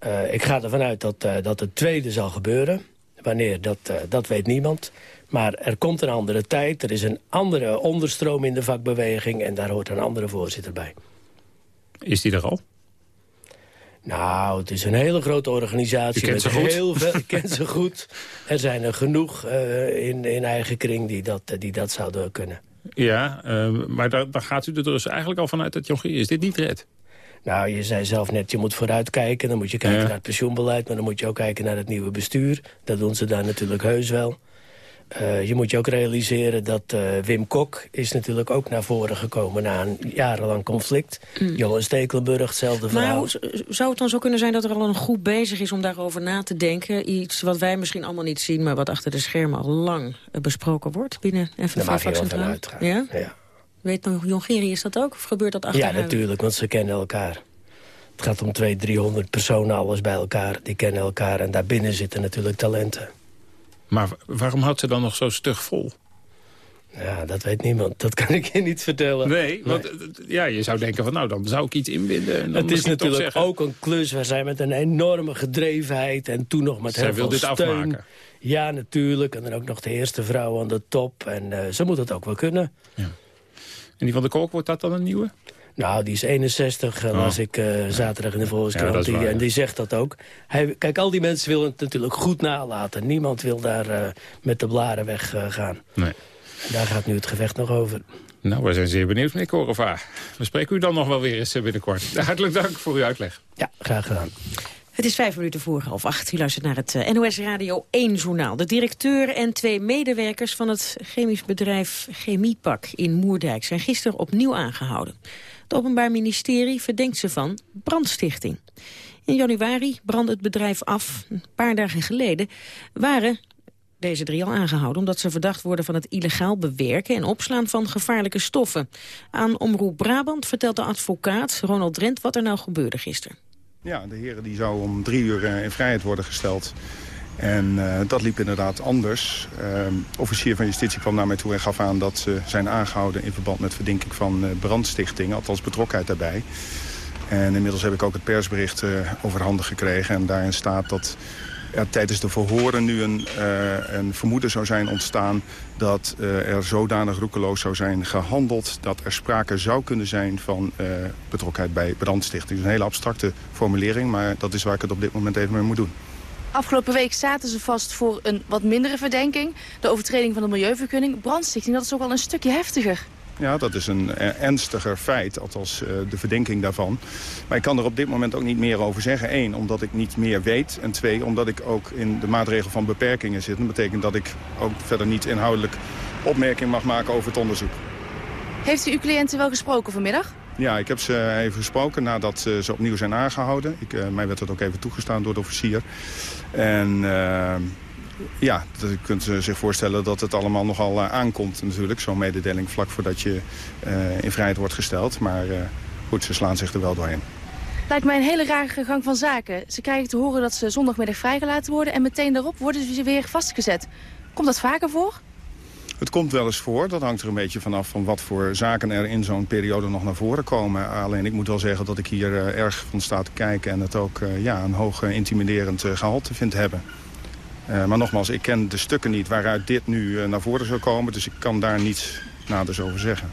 Uh, ik ga ervan uit dat, uh, dat het tweede zal gebeuren. Wanneer, dat, dat weet niemand. Maar er komt een andere tijd. Er is een andere onderstroom in de vakbeweging. En daar hoort een andere voorzitter bij. Is die er al? Nou, het is een hele grote organisatie. Je kent ze goed? Heel veel, ik ken ze goed. Er zijn er genoeg uh, in, in eigen kring die dat, die dat zouden kunnen. Ja, uh, maar daar, daar gaat u er dus eigenlijk al vanuit dat Jongerius dit niet redt. Nou, je zei zelf net, je moet vooruitkijken. Dan moet je kijken Ja. naar het pensioenbeleid, maar dan moet je ook kijken naar het nieuwe bestuur. Dat doen ze daar natuurlijk heus wel. Uh, je moet je ook realiseren dat uh, Wim Kok is natuurlijk ook naar voren gekomen... na een jarenlang conflict. Mm. Johan Stekelenburg, hetzelfde verhaal. Maar zou het dan zo kunnen zijn dat er al een groep bezig is om daarover na te denken? Iets wat wij misschien allemaal niet zien... maar wat achter de schermen al lang besproken wordt binnen FNV van Ja? ja? Weet nog, Jongerië is dat ook? Of gebeurt dat achter Ja, natuurlijk, want ze kennen elkaar. Het gaat om 200, 300 personen, alles bij elkaar. Die kennen elkaar en daarbinnen zitten natuurlijk talenten. Maar waarom houdt ze dan nog zo stug vol? Ja, dat weet niemand. Dat kan ik je niet vertellen. Nee, want eh, ja, je zou denken van nou, dan zou ik iets inbinden. En dan het is natuurlijk ook een klus waar zij met een enorme gedrevenheid... en toen nog met zij heel wil veel dit steun. afmaken. Ja, natuurlijk. En dan ook nog de eerste vrouw aan de top. En uh, ze moet het ook wel kunnen. Ja. En die van de Kolk, wordt dat dan een nieuwe? Nou, die is 61, oh. las ik uh, zaterdag in de Volkskrant. Ja, en die zegt dat ook. Hij, kijk, al die mensen willen het natuurlijk goed nalaten. Niemand wil daar uh, met de blaren weggaan. gaan. Nee. Daar gaat nu het gevecht nog over. Nou, we zijn zeer benieuwd, meneer Korevaar. We spreken u dan nog wel weer eens binnenkort. Hartelijk dank voor uw uitleg. Ja, graag gedaan. Het is vijf minuten voor half acht. U luistert naar het NOS Radio 1 journaal. De directeur en twee medewerkers van het chemisch bedrijf Chemiepak in Moerdijk... zijn gisteren opnieuw aangehouden. Het Openbaar Ministerie verdenkt ze van brandstichting. In januari brandde het bedrijf af. Een paar dagen geleden waren deze drie al aangehouden... omdat ze verdacht worden van het illegaal bewerken en opslaan van gevaarlijke stoffen. Aan Omroep Brabant vertelt de advocaat Ronald Drent wat er nou gebeurde gisteren. Ja, de heren die zou om drie uur in vrijheid worden gesteld. En uh, dat liep inderdaad anders. Uh, officier van justitie kwam naar mij toe en gaf aan dat ze zijn aangehouden... in verband met verdenking van uh, brandstichting, althans betrokkenheid daarbij. En inmiddels heb ik ook het persbericht overhandig gekregen. En daarin staat dat ja, tijdens de verhoren nu een, een vermoeden zou zijn ontstaan... dat er zodanig roekeloos zou zijn gehandeld... dat er sprake zou kunnen zijn van betrokkenheid bij brandstichting. Dat is een hele abstracte formulering, maar dat is waar ik het op dit moment even mee moet doen. Afgelopen week zaten ze vast voor een wat mindere verdenking. De overtreding van de milieuvergunning. Brandstichting, dat is ook wel een stukje heftiger. Ja, dat is een ernstiger feit, althans uh, de verdenking daarvan. Maar ik kan er op dit moment ook niet meer over zeggen. Eén, omdat ik niet meer weet. En twee, omdat ik ook in de maatregel van beperkingen zit. Dat betekent dat ik ook verder niet inhoudelijk opmerking mag maken over het onderzoek. Heeft u uw cliënten wel gesproken vanmiddag? Ja, ik heb ze even gesproken nadat ze opnieuw zijn aangehouden. Ik, uh, mij werd dat ook even toegestaan door de officier. En uh, ja, je kunt zich voorstellen dat het allemaal nogal aankomt natuurlijk. Zo'n mededeling vlak voordat je in vrijheid wordt gesteld. Maar goed, ze slaan zich er wel doorheen. Lijkt mij een hele rare gang van zaken. Ze krijgen te horen dat ze zondagmiddag vrijgelaten worden... en meteen daarop worden ze weer vastgezet. Komt dat vaker voor? Het komt wel eens voor. Dat hangt er een beetje vanaf van wat voor zaken er in zo'n periode nog naar voren komen. Alleen ik moet wel zeggen dat ik hier uh, erg van sta te kijken... en het ook uh, ja, een hoog intimiderend gehalte vind hebben. maar nogmaals, ik ken de stukken niet waaruit dit nu naar voren zou komen. Dus ik kan daar niets naders over zeggen.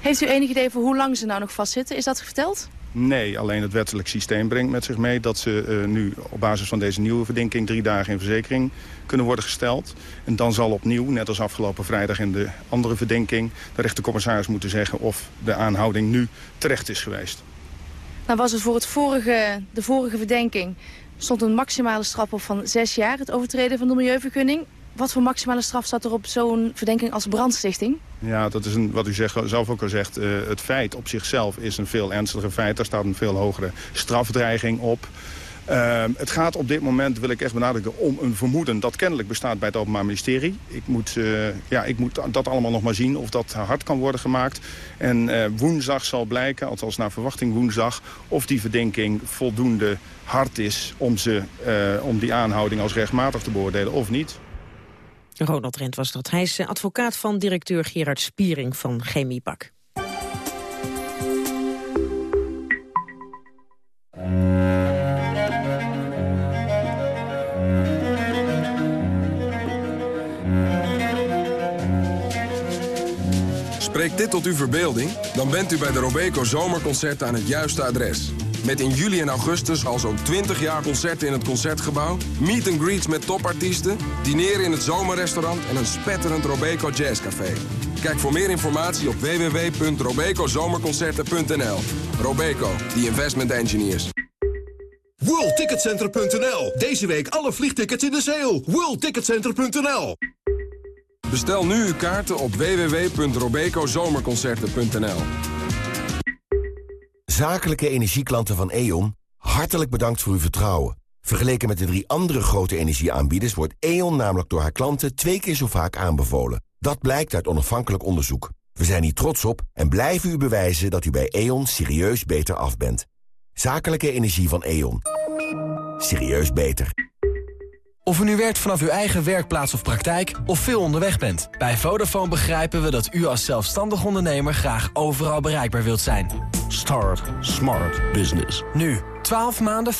Heeft u enig idee voor hoe lang ze nou nog vastzitten? Is dat verteld? Nee, alleen het wettelijk systeem brengt met zich mee... dat ze uh, nu op basis van deze nieuwe verdenking drie dagen in verzekering kunnen worden gesteld. En dan zal opnieuw, net als afgelopen vrijdag in de andere verdenking... de rechtercommissaris moeten zeggen of de aanhouding nu terecht is geweest. Nou was het voor het vorige, de vorige verdenking stond een maximale straf op van zes jaar... het overtreden van de milieuvergunning. Wat voor maximale straf staat er op zo'n verdenking als brandstichting? Ja, dat is een, wat u zelf ook al zegt. Uh, het feit op zichzelf is een veel ernstiger feit. Daar staat een veel hogere strafdreiging op. Uh, het gaat op dit moment, wil ik echt benadrukken, om een vermoeden dat kennelijk bestaat bij het Openbaar Ministerie. Ik moet, uh, ja, ik moet dat allemaal nog maar zien of dat hard kan worden gemaakt. En uh, woensdag zal blijken, althans naar verwachting woensdag, of die verdenking voldoende hard is om, ze, om die aanhouding als rechtmatig te beoordelen of niet. Ronald Rent was dat. Hij is advocaat van directeur Gerard Spiering van Chemiepak. Spreekt dit tot uw verbeelding? Dan bent u bij de Robeco Zomerconcerten aan het juiste adres. Met in juli en augustus al zo'n 20 jaar concerten in het Concertgebouw... meet and greets met topartiesten, dineren in het zomerrestaurant... en een spetterend Robeco Jazzcafé. Kijk voor meer informatie op www.robecozomerconcerten.nl. Robeco, the investment engineers. WorldTicketCenter.nl. Deze week alle vliegtickets in de sale. WorldTicketCenter.nl. Bestel nu uw kaarten op www.robecozomerconcerten.nl Zakelijke energieklanten van E.ON, hartelijk bedankt voor uw vertrouwen. Vergeleken met de drie andere grote energieaanbieders... wordt E.ON namelijk door haar klanten twee keer zo vaak aanbevolen. Dat blijkt uit onafhankelijk onderzoek. We zijn hier trots op en blijven u bewijzen dat u bij E.ON serieus beter af bent. Zakelijke energie van E.ON. Serieus beter. Of u nu werkt vanaf uw eigen werkplaats of praktijk of veel onderweg bent. Bij Vodafone begrijpen we dat u als zelfstandig ondernemer graag overal bereikbaar wilt zijn. Start Smart Business. Nu, 12 maanden 50%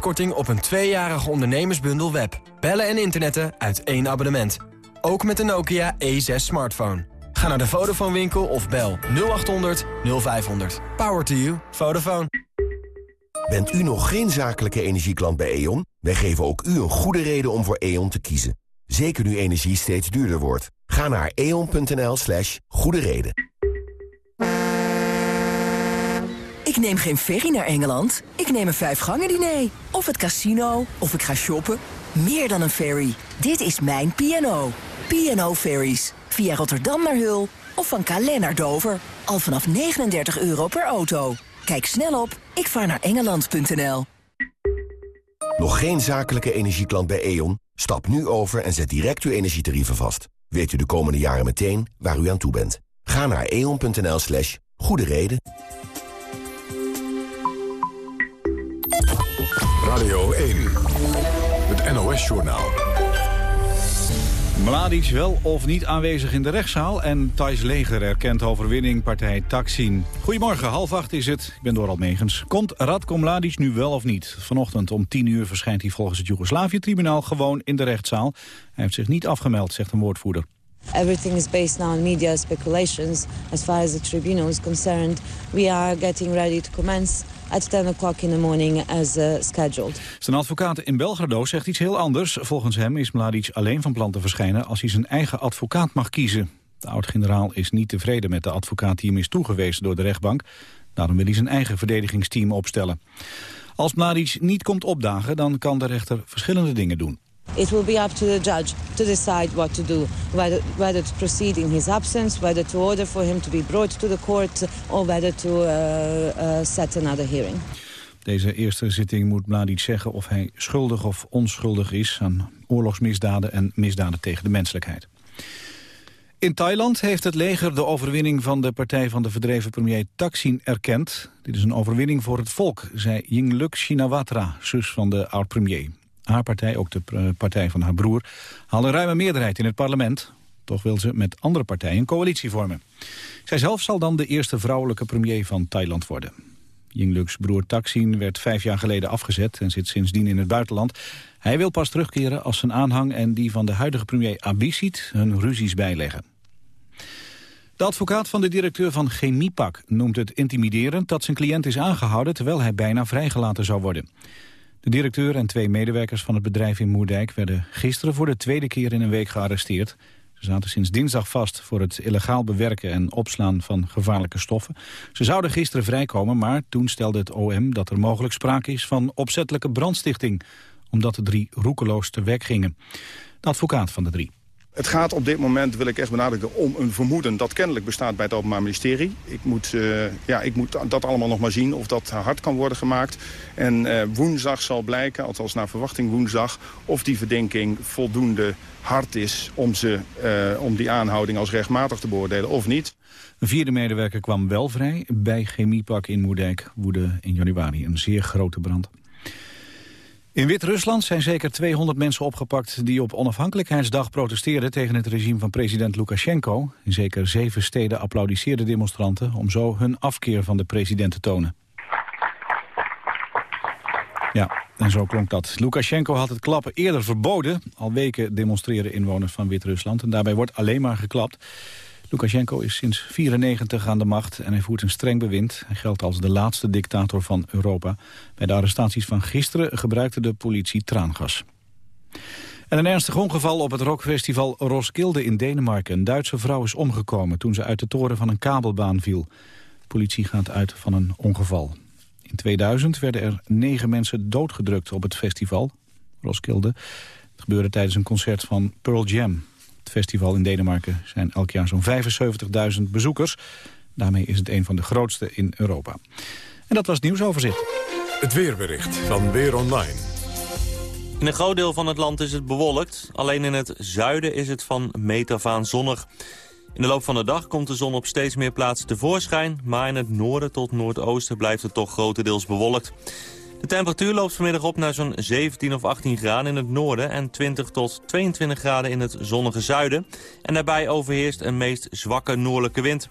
korting op een tweejarige ondernemersbundel web. Bellen en internetten uit één abonnement. Ook met de Nokia E6 smartphone. Ga naar de Vodafone winkel of bel 0800 0500. Power to you. Vodafone. Bent u nog geen zakelijke energieklant bij E.ON? Wij geven ook u een goede reden om voor E.ON te kiezen. Zeker nu energie steeds duurder wordt. Ga naar eon.nl slash goede reden. Ik neem geen ferry naar Engeland. Ik neem een vijfgangen diner. Of het casino. Of ik ga shoppen. Meer dan een ferry. Dit is mijn P&O. P&O Ferries. Via Rotterdam naar Hul. Of van Calais naar Dover. Al vanaf 39 euro per auto. Kijk snel op ikvaarnaarengeland.nl. Nog geen zakelijke energieklant bij E.ON? Stap nu over en zet direct uw energietarieven vast. Weet u de komende jaren meteen waar u aan toe bent. Ga naar eon.nl slash goede reden. Radio 1, het NOS-journaal. Mladic wel of niet aanwezig in de rechtszaal... en Thais leger erkent overwinning partij Taksin. Goedemorgen, half acht is het. Ik ben Doral Megens. Komt Radko Mladic nu wel of niet? Vanochtend om tien uur verschijnt hij volgens het Joegoslavië-tribunaal... gewoon in de rechtszaal. Hij heeft zich niet afgemeld, zegt een woordvoerder. Everything is based now on media speculations. As far as the tribunal is concerned, we are getting ready to commence at 10 o'clock in the morning as uh, scheduled. Zijn advocaat in Belgrado zegt iets heel anders. Volgens hem is Mladic alleen van plan te verschijnen als hij zijn eigen advocaat mag kiezen. De oud-generaal is niet tevreden met de advocaat die hem is toegewezen door de rechtbank. Daarom wil hij zijn eigen verdedigingsteam opstellen. Als Mladic niet komt opdagen, dan kan de rechter verschillende dingen doen. It will be up to the judge to decide what to do, whether, to proceed in his absence, whether to order for him to be brought to the court or whether to uh, uh, set another hearing. Deze eerste zitting moet Mladic zeggen of hij schuldig of onschuldig is aan oorlogsmisdaden en misdaden tegen de menselijkheid. In Thailand heeft het leger de overwinning van de partij van de verdreven premier Thaksin erkend. Dit is een overwinning voor het volk, zei Yingluck Shinawatra, zus van de oud-premier. Haar partij, ook de partij van haar broer, haalde een ruime meerderheid in het parlement. Toch wil ze met andere partijen een coalitie vormen. Zijzelf zal dan de eerste vrouwelijke premier van Thailand worden. Yingluck's broer Thaksin werd vijf jaar geleden afgezet en zit sindsdien in het buitenland. Hij wil pas terugkeren als zijn aanhang en die van de huidige premier Abhisit hun ruzies bijleggen. De advocaat van de directeur van Chemiepak noemt het intimiderend dat zijn cliënt is aangehouden terwijl hij bijna vrijgelaten zou worden. De directeur en twee medewerkers van het bedrijf in Moerdijk werden gisteren voor de tweede keer in een week gearresteerd. Ze zaten sinds dinsdag vast voor het illegaal bewerken en opslaan van gevaarlijke stoffen. Ze zouden gisteren vrijkomen, maar toen stelde het OM dat er mogelijk sprake is van opzettelijke brandstichting, omdat de drie roekeloos te werk gingen. De advocaat van de drie. Het gaat op dit moment, wil ik echt benadrukken, om een vermoeden dat kennelijk bestaat bij het Openbaar Ministerie. Ik moet, uh, ja, ik moet dat allemaal nog maar zien of dat hard kan worden gemaakt. En uh, woensdag zal blijken, althans naar verwachting woensdag, of die verdenking voldoende hard is om, ze, uh, om die aanhouding als rechtmatig te beoordelen of niet. Een vierde medewerker kwam wel vrij. Bij Chemiepak in Moerdijk woedde in januari een zeer grote brand. In Wit-Rusland zijn zeker 200 mensen opgepakt die op onafhankelijkheidsdag protesteerden tegen het regime van president Lukashenko. In zeker zeven steden applaudisseerden demonstranten om zo hun afkeer van de president te tonen. Ja, en zo klonk dat. Lukashenko had het klappen eerder verboden. Al weken demonstreren inwoners van Wit-Rusland en daarbij wordt alleen maar geklapt. Lukashenko is sinds 94 aan de macht en hij voert een streng bewind. Hij geldt als de laatste dictator van Europa. Bij de arrestaties van gisteren gebruikte de politie traangas. En een ernstig ongeval op het rockfestival Roskilde in Denemarken. Een Duitse vrouw is omgekomen toen ze uit de toren van een kabelbaan viel. De politie gaat uit van een ongeval. In 2000 werden er negen mensen doodgedrukt op het festival Roskilde. Het gebeurde tijdens een concert van Pearl Jam. Het festival in Denemarken zijn elk jaar zo'n 75.000 bezoekers. Daarmee is het een van de grootste in Europa. En dat was het nieuwsoverzicht. Het weerbericht van Weer Online. In een groot deel van het land is het bewolkt. Alleen in het zuiden is het van meet af aan zonnig. In de loop van de dag komt de zon op steeds meer plaatsen tevoorschijn... maar in het noorden tot noordoosten blijft het toch grotendeels bewolkt. De temperatuur loopt vanmiddag op naar zo'n 17 of 18 graden in het noorden... en 20 tot 22 graden in het zonnige zuiden. En daarbij overheerst een meest zwakke noordelijke wind.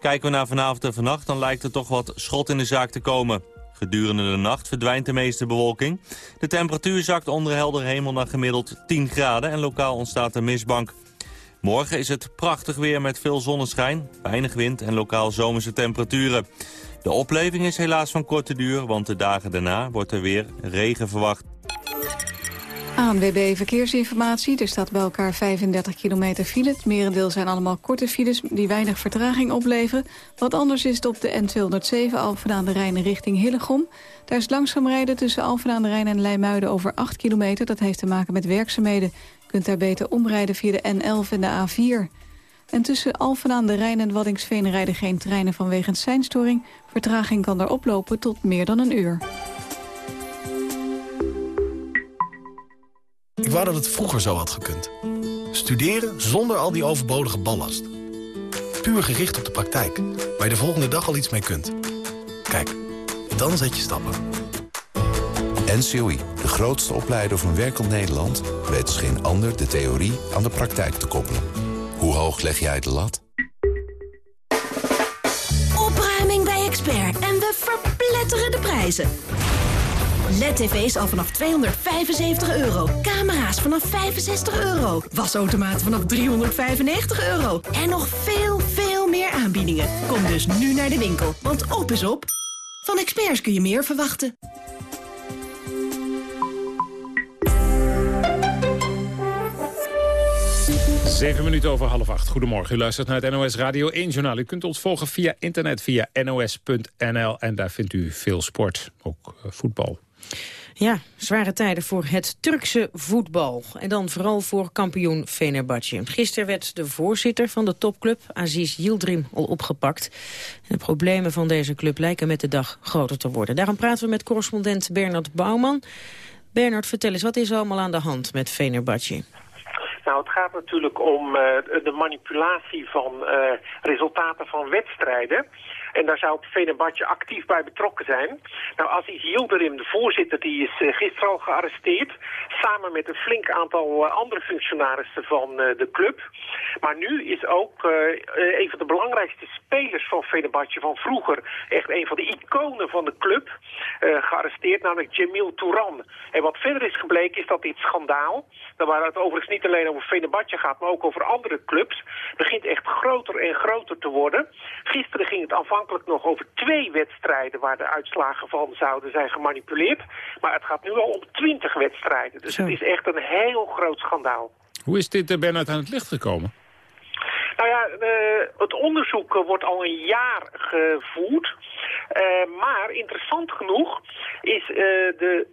Kijken we naar vanavond en vannacht, dan lijkt er toch wat schot in de zaak te komen. Gedurende de nacht verdwijnt de meeste bewolking. De temperatuur zakt onder helder hemel naar gemiddeld 10 graden... en lokaal ontstaat een mistbank. Morgen is het prachtig weer met veel zonneschijn, weinig wind en lokaal zomerse temperaturen. De opleving is helaas van korte duur, want de dagen daarna wordt er weer regen verwacht. ANWB Verkeersinformatie. Er staat bij elkaar 35 kilometer file. Het merendeel zijn allemaal korte files die weinig vertraging opleveren. Wat anders is het op de N207 Alphen aan de Rijn richting Hillegom. Daar is langzaam rijden tussen Alphen aan de Rijn en Leimuiden over 8 kilometer. Dat heeft te maken met werkzaamheden. Je kunt daar beter omrijden via de N11 en de A4. En tussen Alphen aan de Rijn en Waddingsveen rijden geen treinen vanwege een seinstoring. Vertraging kan daar oplopen tot meer dan een uur. Ik wou dat het vroeger zo had gekund. Studeren zonder al die overbodige ballast. Puur gericht op de praktijk, waar je de volgende dag al iets mee kunt. Kijk, dan zet je stappen. NCOI, de grootste opleider van werkend Nederland... weet als geen ander de theorie aan de praktijk te koppelen. Hoe hoog leg jij de lat? Opruiming bij Expert en we verpletteren de prijzen. LED-tv's al vanaf 275 euro. Camera's vanaf 65 euro. Wasautomaten vanaf 395 euro. En nog veel, veel meer aanbiedingen. Kom dus nu naar de winkel, want op is op. Van experts kun je meer verwachten. Zeven minuten over half acht. Goedemorgen, u luistert naar het NOS Radio 1 Journaal. U kunt ons volgen via internet, via nos.nl. En daar vindt u veel sport, ook uh, voetbal. Ja, zware tijden voor het Turkse voetbal. En dan vooral voor kampioen Fenerbahce. Gisteren werd de voorzitter van de topclub, Aziz Yildirim, al opgepakt. De problemen van deze club lijken met de dag groter te worden. Daarom praten we met correspondent Bernard Bouwman. Bernard, vertel eens, wat is allemaal aan de hand met Fenerbahce? Nou, het gaat natuurlijk om uh, de manipulatie van uh, resultaten van wedstrijden. En daar zou Fenerbahce actief bij betrokken zijn. Nou, Aziz Yildirim, de voorzitter, die is uh, gisteren al gearresteerd. Samen met een flink aantal uh, andere functionarissen van uh, de club. Maar nu is ook een van de belangrijkste spelers van Fenerbahce van vroeger... echt een van de iconen van de club gearresteerd, namelijk Jamil Touran. En wat verder is gebleken is dat dit schandaal... waar het overigens niet alleen over Fenerbahce gaat, maar ook over andere clubs... begint echt groter en groter te worden. Gisteren ging het aanvankelijk nog over twee wedstrijden waar de uitslagen van zouden zijn gemanipuleerd. Maar het gaat nu al om twintig wedstrijden. Dus Zo. het is echt een heel groot schandaal. Hoe is dit, Bernard, aan het licht gekomen? Nou ja, uh, het onderzoek wordt al een jaar gevoerd. Uh, maar interessant genoeg is de,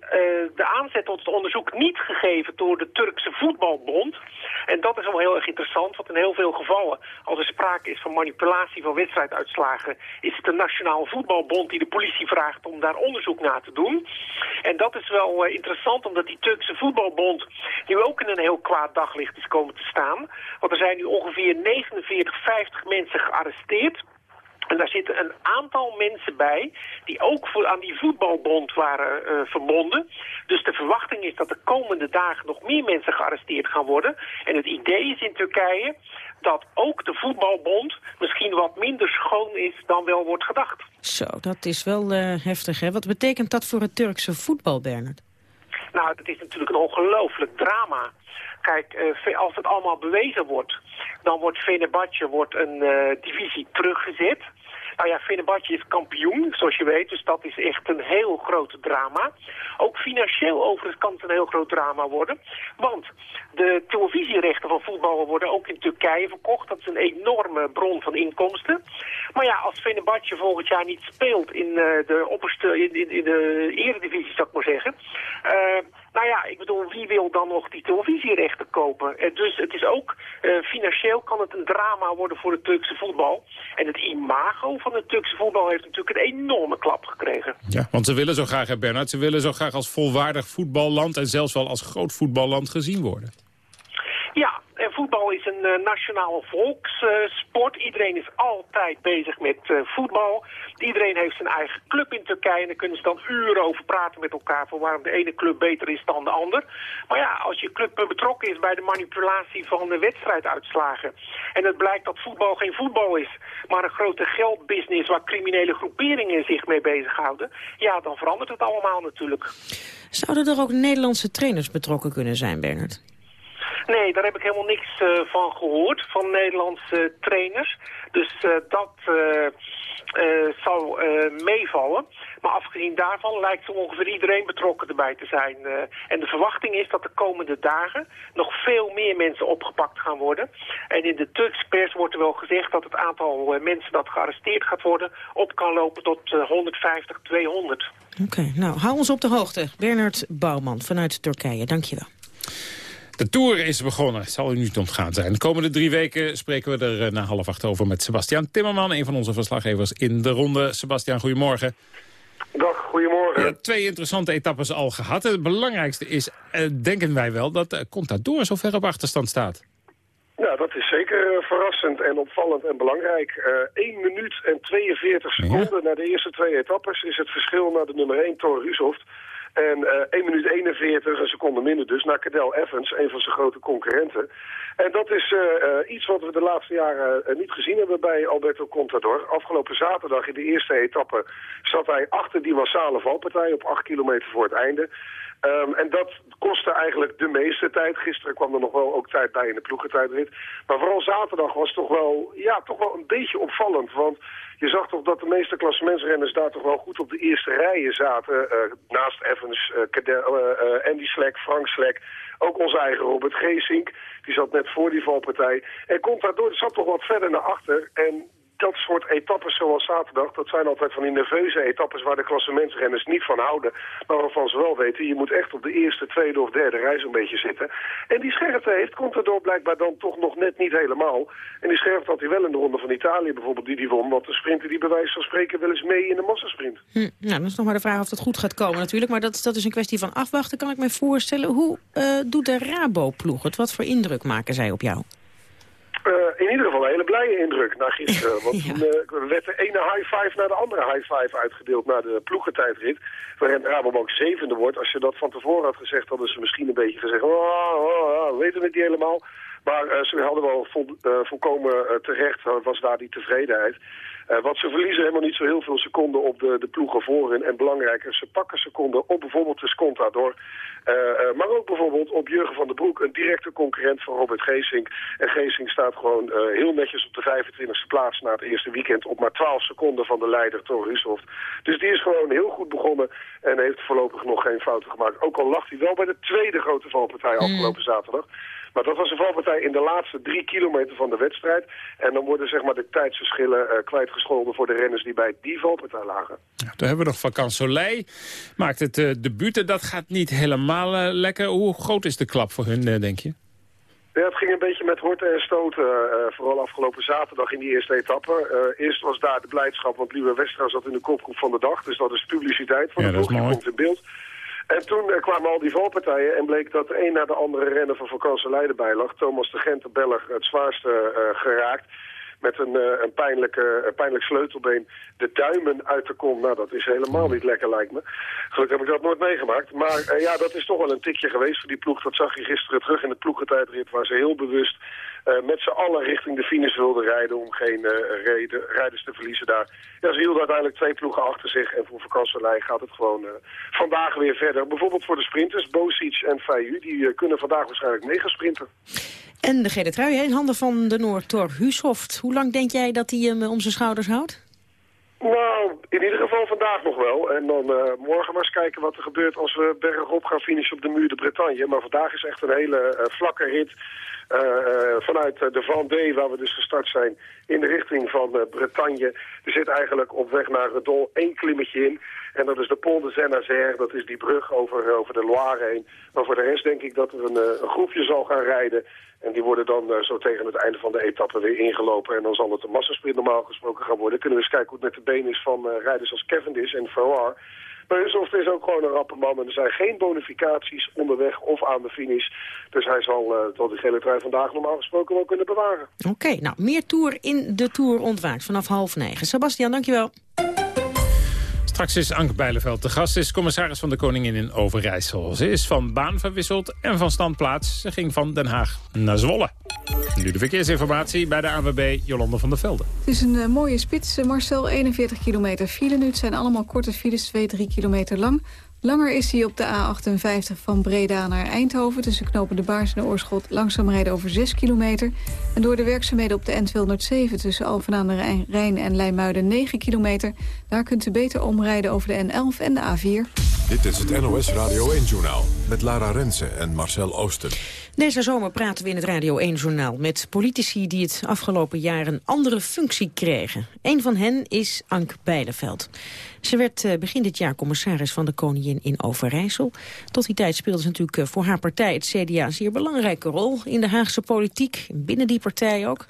de aanzet tot het onderzoek niet gegeven door de Turkse voetbalbond. En dat is wel heel erg interessant, want in heel veel gevallen, als er sprake is van manipulatie van wedstrijduitslagen, is het de Nationale Voetbalbond die de politie vraagt om daar onderzoek naar te doen. En dat is wel interessant, omdat die Turkse voetbalbond nu ook in een heel kwaad daglicht is komen te staan. Want er zijn nu ongeveer 49, 50 mensen gearresteerd. En daar zitten een aantal mensen bij die ook voor, aan die voetbalbond waren uh, verbonden. Dus de verwachting is dat de komende dagen nog meer mensen gearresteerd gaan worden. En het idee is in Turkije dat ook de voetbalbond misschien wat minder schoon is dan wel wordt gedacht. Zo, dat is wel uh, heftig hè. Wat betekent dat voor het Turkse voetbal, Bernard? Nou, dat is natuurlijk een ongelooflijk drama. Kijk, uh, als het allemaal bewezen wordt, dan wordt Fenerbahce wordt een uh, divisie teruggezet. Nou ja, Fenerbahce is kampioen, zoals je weet, dus dat is echt een heel groot drama. Ook financieel overigens kan het een heel groot drama worden. Want de televisierechten van voetballen worden ook in Turkije verkocht. Dat is een enorme bron van inkomsten. Maar ja, als Fenerbahce volgend jaar niet speelt in uh, de opperste, in, in, de eredivisie, zou ik maar zeggen... Nou ja, ik bedoel, wie wil dan nog die televisierechten kopen? En dus het is ook, uh, financieel kan het een drama worden voor het Turkse voetbal. En het imago van het Turkse voetbal heeft natuurlijk een enorme klap gekregen. Ja, want ze willen zo graag, hè Bernard, ze willen zo graag als volwaardig voetballand... en zelfs wel als groot voetballand gezien worden. Voetbal is een uh, nationale volkssport. Iedereen is altijd bezig met uh, voetbal. Iedereen heeft zijn eigen club in Turkije. En daar kunnen ze dan uren over praten met elkaar... voor waarom de ene club beter is dan de ander. Maar ja, als je club betrokken is bij de manipulatie van de wedstrijduitslagen... en het blijkt dat voetbal geen voetbal is... maar een grote geldbusiness waar criminele groeperingen zich mee bezighouden... ja, dan verandert het allemaal natuurlijk. Zouden er ook Nederlandse trainers betrokken kunnen zijn, Bernard? Nee, daar heb ik helemaal niks uh, van gehoord, van Nederlandse trainers. Dus uh, dat uh, zal meevallen. Maar afgezien daarvan lijkt zo ongeveer iedereen betrokken erbij te zijn. en de verwachting is dat de komende dagen nog veel meer mensen opgepakt gaan worden. En in de Turkse pers wordt er wel gezegd dat het aantal mensen dat gearresteerd gaat worden... op kan lopen tot 150, 200. Oké, nou, hou ons op de hoogte. Bernard Bouwman vanuit Turkije, dankjewel. De Tour is begonnen, het zal u niet ontgaan zijn. De komende drie weken spreken we er na half acht over met Sebastian Timmerman... een van onze verslaggevers in de ronde. Sebastian, goedemorgen. Dag, goedemorgen. Ja, twee interessante etappes al gehad. Het belangrijkste is, eh, denken wij wel, dat uh, Contador zo ver op achterstand staat. Ja, dat is zeker verrassend en opvallend en belangrijk. Uh, 1 minuut en 42 seconden ja. na de eerste twee etappes is het verschil naar de nummer 1, Thor Hushoft. En uh, 1 minuut 41, een seconde minder dus, naar Cadel Evans, een van zijn grote concurrenten. En dat is uh, uh, iets wat we de laatste jaren niet gezien hebben bij Alberto Contador. Afgelopen zaterdag in de eerste etappe zat hij achter die massale valpartij op 8 kilometer voor het einde. Um, en dat kostte eigenlijk de meeste tijd. Gisteren kwam er nog wel ook tijd bij in de ploegentijdrit. Maar vooral zaterdag was toch wel, ja, toch wel een beetje opvallend. Want je zag toch dat de meeste klassementsrenners daar toch wel goed op de eerste rijen zaten. Naast Evans, uh, uh, Andy Slek, Frank Slek. Ook onze eigen Robert Geesink. Die zat net voor die valpartij. En komt daardoor, zat toch wat verder naar achter. En dat soort etappes zoals zaterdag, dat zijn altijd van die nerveuze etappes waar de klassementsrenners niet van houden. Maar waarvan ze wel weten, je moet echt op de eerste, tweede of derde rij zo'n beetje zitten. En die scherpte heeft Contador blijkbaar dan toch nog net niet helemaal. En die scherpte had hij wel in de ronde van Italië bijvoorbeeld, die die won. Want de sprinter die bij wijze van spreken wel eens mee in de massasprint. Hm, nou, dat is nog maar de vraag of dat goed gaat komen natuurlijk. Maar dat, dat is een kwestie van afwachten, kan ik me voorstellen. Hoe uh, doet de Rabo-ploeg het? Wat voor indruk maken zij op jou? Uh, in ieder geval een hele blije indruk na gisteren. Want ja. toen uh, werd de ene high five naar de andere high five uitgedeeld na de ploegentijdrit. Waarin Rabobank zevende wordt. Als je dat van tevoren had gezegd, hadden ze misschien een beetje gezegd... Oh, oh, oh, weten we het niet helemaal. Maar uh, ze hadden wel vol, volkomen terecht, was daar die tevredenheid. Uh, wat ze verliezen helemaal niet zo heel veel seconden op de, de ploegen voor hun. En belangrijker, ze pakken seconden op bijvoorbeeld de Scontador. Uh, uh, maar ook bijvoorbeeld op Jurgen van den Broek, een directe concurrent van Robert Geesink. En Geesink staat gewoon heel netjes op de 25e plaats na het eerste weekend... op maar 12 seconden van de leider Thor Hushoft. Dus die is gewoon heel goed begonnen en heeft voorlopig nog geen fouten gemaakt. Ook al lag hij wel bij de tweede grote valpartij afgelopen zaterdag. Maar dat was een valpartij in de laatste drie kilometer van de wedstrijd. En dan worden zeg maar de tijdsverschillen uh, kwijtgescholden voor de renners die bij die valpartij lagen. Ja, toen hebben we nog Vacan Soleil. Maakt het uh, debuut en dat gaat niet helemaal uh, lekker. Hoe groot is de klap voor hun, denk je? Ja, het ging een beetje met horten en stoten, uh, vooral afgelopen zaterdag in die eerste etappe. Uh, eerst was daar de blijdschap, want Lieve Westra zat in de kopgroep van de dag. Dus dat is publiciteit van ja, de ploeg, die komt in beeld. En toen uh, kwamen al die valpartijen en bleek dat een na de andere renner van Vakantie Leiden bij lag. Thomas de Gent, de het zwaarste geraakt met een, uh, een, pijnlijke, een pijnlijk sleutelbeen de duimen uit de kom. Nou, dat is helemaal niet lekker, lijkt me. Gelukkig heb ik dat nooit meegemaakt. Maar ja, dat is toch wel een tikje geweest voor die ploeg. Dat zag je gisteren terug in de ploegentijdrit, waar ze heel bewust met z'n allen richting de finish wilden rijden om geen reden, rijders te verliezen daar. Ja, ze hielden uiteindelijk twee ploegen achter zich en voor vakantielei gaat het gewoon vandaag weer verder. Bijvoorbeeld voor de sprinters, Bosic en Fayu, die kunnen vandaag waarschijnlijk meegasprinten. En de gele trui in handen van de Noord Thor. Hoe lang denk jij dat hij hem om zijn schouders houdt? Nou, in ieder geval vandaag nog wel. En dan uh, morgen maar eens kijken wat er gebeurt als we bergop gaan finishen op de Muur de Bretagne. Maar vandaag is echt een hele uh, vlakke rit. vanuit de Vendée, waar we dus gestart zijn, in de richting van Bretagne. Er zit eigenlijk op weg naar Redon één klimmetje in. En dat is de Pont de Saint-Nazaire, dat is die brug over, over de Loire heen. Maar voor de rest denk ik dat er een, een groepje zal gaan rijden. En die worden dan zo tegen het einde van de etappe weer ingelopen. En dan zal het een massasprint normaal gesproken gaan worden. Kunnen we eens kijken hoe het met de been is van rijders als Cavendish en Farrar. Maar Usoft is ook gewoon een rappe man en er zijn geen bonificaties onderweg of aan de finish. Dus hij zal uh, tot die gele trui vandaag normaal gesproken wel kunnen bewaren. Oké, nou meer Tour in de Tour ontwaakt vanaf half negen. Sebastian, dankjewel. Straks is Anke Bijleveld de gast, is commissaris van de Koningin in Overijssel. Ze is van baan verwisseld en van standplaats. Ze ging van Den Haag naar Zwolle. Nu de verkeersinformatie bij de ANWB Jolande van der Velde. Het is een uh, mooie spits, uh, Marcel. 41 kilometer file nu. Het zijn allemaal korte files, 2, 3 kilometer lang. Langer is hij op de A58 van Breda naar Eindhoven... tussen knopen de Baars en Oorschot langzaam rijden over 6 kilometer. En door de werkzaamheden op de N207 tussen Alphen aan de Rijn en Leimuiden 9 kilometer... daar kunt u beter omrijden over de N11 en de A4. Dit is het NOS Radio 1-journaal met Lara Rensen en Marcel Oosten. Deze zomer praten we in het Radio 1-journaal met politici die het afgelopen jaar een andere functie kregen. Een van hen is Ank Bijleveld. Ze werd eh, begin dit jaar commissaris van de Koningin in Overijssel. Tot die tijd speelde ze natuurlijk eh, voor haar partij, het CDA, een zeer belangrijke rol in de Haagse politiek. Binnen die partij ook.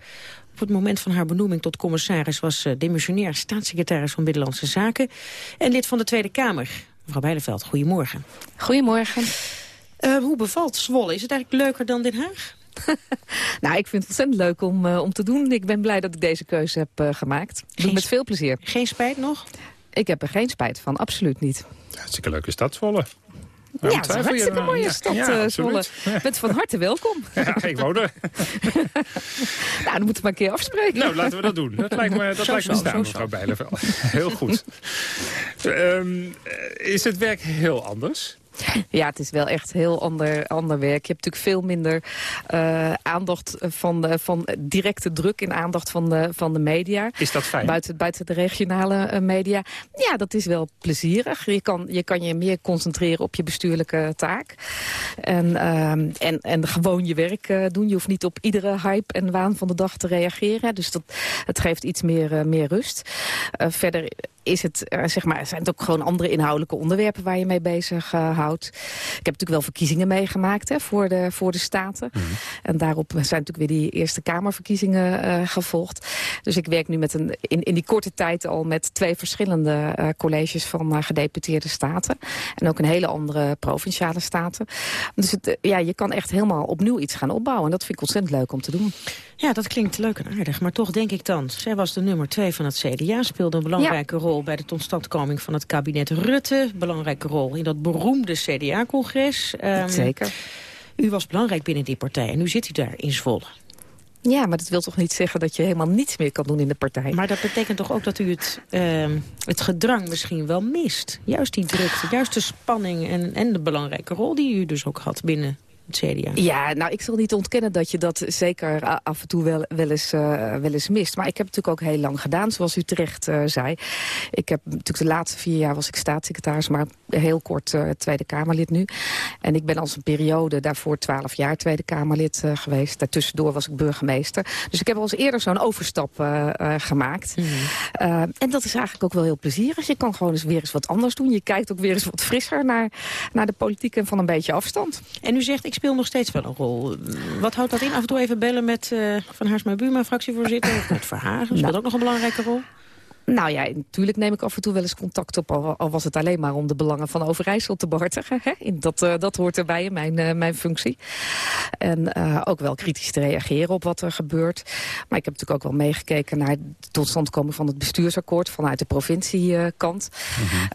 Op het moment van haar benoeming tot commissaris was demissionair staatssecretaris van Binnenlandse Zaken en lid van de Tweede Kamer. Mevrouw Bijleveld, goedemorgen. Goedemorgen. Uh, hoe bevalt Zwolle? Is het eigenlijk leuker dan Den Haag? nou, ik vind het ontzettend leuk om, uh, om te doen. Ik ben blij dat ik deze keuze heb uh, gemaakt. Doe met veel plezier. Geen spijt nog? Ik heb er geen spijt van, absoluut niet. Hartstikke leuke stad, Zwolle. Ja, het is een hartstikke je, mooie stad, ja, Zwolle. Je bent van harte welkom. Ja, ik woon er. nou, dan moeten we maar een keer afspreken. Nou, laten we dat doen. Dat lijkt me, dat lijkt me staan, mevrouw Bijleveld. Heel goed. um, is het werk heel anders? Ja, het is wel echt heel ander, ander werk. Je hebt natuurlijk veel minder uh, aandacht van, de, van directe druk in aandacht van de, van de media. Is dat fijn? Buiten, buiten de regionale uh, media. Ja, dat is wel plezierig. Je kan, je kan je meer concentreren op je bestuurlijke taak. En, uh, en, en gewoon je werk uh, doen. Je hoeft niet op iedere hype en waan van de dag te reageren. Dus dat, het geeft iets meer, meer rust. verder is het, uh, zeg maar, zijn het ook gewoon andere inhoudelijke onderwerpen waar je mee bezig uh, houdt. Ik heb natuurlijk wel verkiezingen meegemaakt hè, voor, de, voor de Staten. Mm -hmm. En daarop zijn natuurlijk weer die Eerste Kamerverkiezingen uh, gevolgd. Dus ik werk nu met een, in, in die korte tijd al met twee verschillende colleges van gedeputeerde staten. En ook een hele andere provinciale staten. Dus het, ja, je kan echt helemaal opnieuw iets gaan opbouwen. En dat vind ik ontzettend leuk om te doen. Ja, dat klinkt leuk en aardig. Maar toch denk ik dan, zij was de nummer twee van het CDA, speelde een belangrijke ja. rol bij de totstandkoming van het kabinet Rutte. Belangrijke rol in dat beroemde CDA-congres. Um, Zeker. U was belangrijk binnen die partij en nu zit u daar in Zwolle. Ja, maar dat wil toch niet zeggen dat je helemaal niets meer kan doen in de partij. Maar dat betekent toch ook dat u het, uh, het gedrang misschien wel mist? Juist die drukte, juist de spanning en, en de belangrijke rol die u dus ook had binnen CDA. Ja, nou, ik zal niet ontkennen dat je dat zeker af en toe wel, wel, eens, uh, wel eens mist. Maar ik heb het natuurlijk ook heel lang gedaan, zoals u terecht uh, zei. Ik heb natuurlijk de laatste vier jaar was ik staatssecretaris, maar heel kort uh, Tweede Kamerlid nu. En ik ben als een periode daarvoor twaalf jaar Tweede Kamerlid geweest. Daartussendoor was ik burgemeester. Dus ik heb al eens eerder zo'n overstap gemaakt. Mm -hmm. en dat is eigenlijk ook wel heel plezierig. Je kan gewoon eens weer eens wat anders doen. Je kijkt ook weer eens wat frisser naar, naar de politiek en van een beetje afstand. En u zegt, ik speel nog steeds wel een rol. Wat houdt dat in? Af en toe even bellen met uh, Van Haarsma Buma, fractievoorzitter. Of met Verhagen. Speelt nou. ook nog een belangrijke rol? Nou ja, natuurlijk neem ik af en toe wel eens contact op... al, al was het alleen maar om de belangen van Overijssel te behartigen. Hè? Dat, uh, dat hoort erbij in mijn, uh, mijn functie. En uh, ook wel kritisch te reageren op wat er gebeurt. Maar ik heb natuurlijk ook wel meegekeken naar de totstandkoming van het bestuursakkoord... vanuit de provinciekant.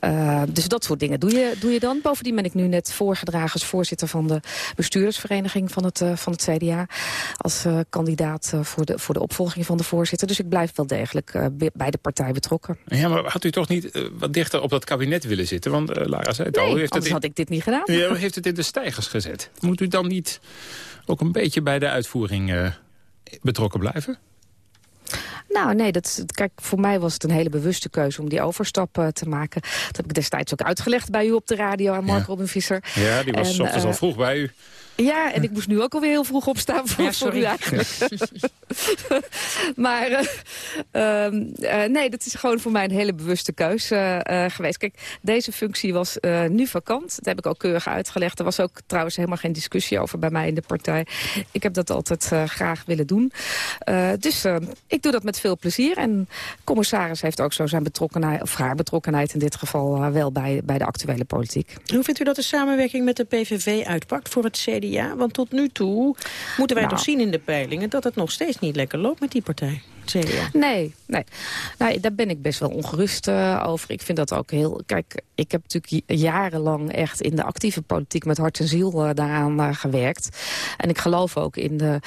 -hmm. dus dat soort dingen doe je, doe je dan. Bovendien ben ik nu net voorgedragen als voorzitter van de bestuursvereniging van het, van het CDA. Als kandidaat voor, de, voor de opvolging van de voorzitter. Dus ik blijf wel degelijk bij de partij betrokken. Ja, maar had u toch niet uh, wat dichter op dat kabinet willen zitten? Want uh, Lara zei het nee, al. Heeft het in... had ik dit niet gedaan. Ja, heeft het in de stijgers gezet. Moet u dan niet ook een beetje bij de uitvoering uh, betrokken blijven? Nou, nee, dat, is- kijk, voor mij was het een hele bewuste keuze om die overstap eh, te maken. Dat heb ik destijds ook uitgelegd bij u op de radio aan Mark Ja. Robin Visser. Ja, die was En, ochtends eh, al vroeg bij u. Ja, en ik moest nu ook alweer heel vroeg opstaan voor, Ja, voor sorry. u eigenlijk. maar eh, ehm, eh, nee, dat is gewoon voor mij een hele bewuste keus eh, eh, geweest. Kijk, deze functie was eh, nu vakant. Dat heb ik ook keurig uitgelegd. Er was ook trouwens helemaal geen discussie over bij mij in de partij. Ik heb dat altijd graag willen doen. Eh, dus eh, ik doe dat met veel plezier. En commissaris heeft ook zo zijn betrokkenheid, of haar betrokkenheid in dit geval eh, wel bij, bij de actuele politiek. Hoe vindt u dat de samenwerking met de PVV uitpakt voor het CDA? Want tot nu toe moeten wij Nou. toch zien in de peilingen... dat het nog steeds niet lekker loopt met die partij, Nee, nee. Nou, daar ben ik best wel ongerust eh, over. Ik vind dat ook heel... Kijk, ik heb natuurlijk jarenlang echt in de actieve politiek... met hart en ziel eh, daaraan eh, gewerkt. En ik geloof ook in de,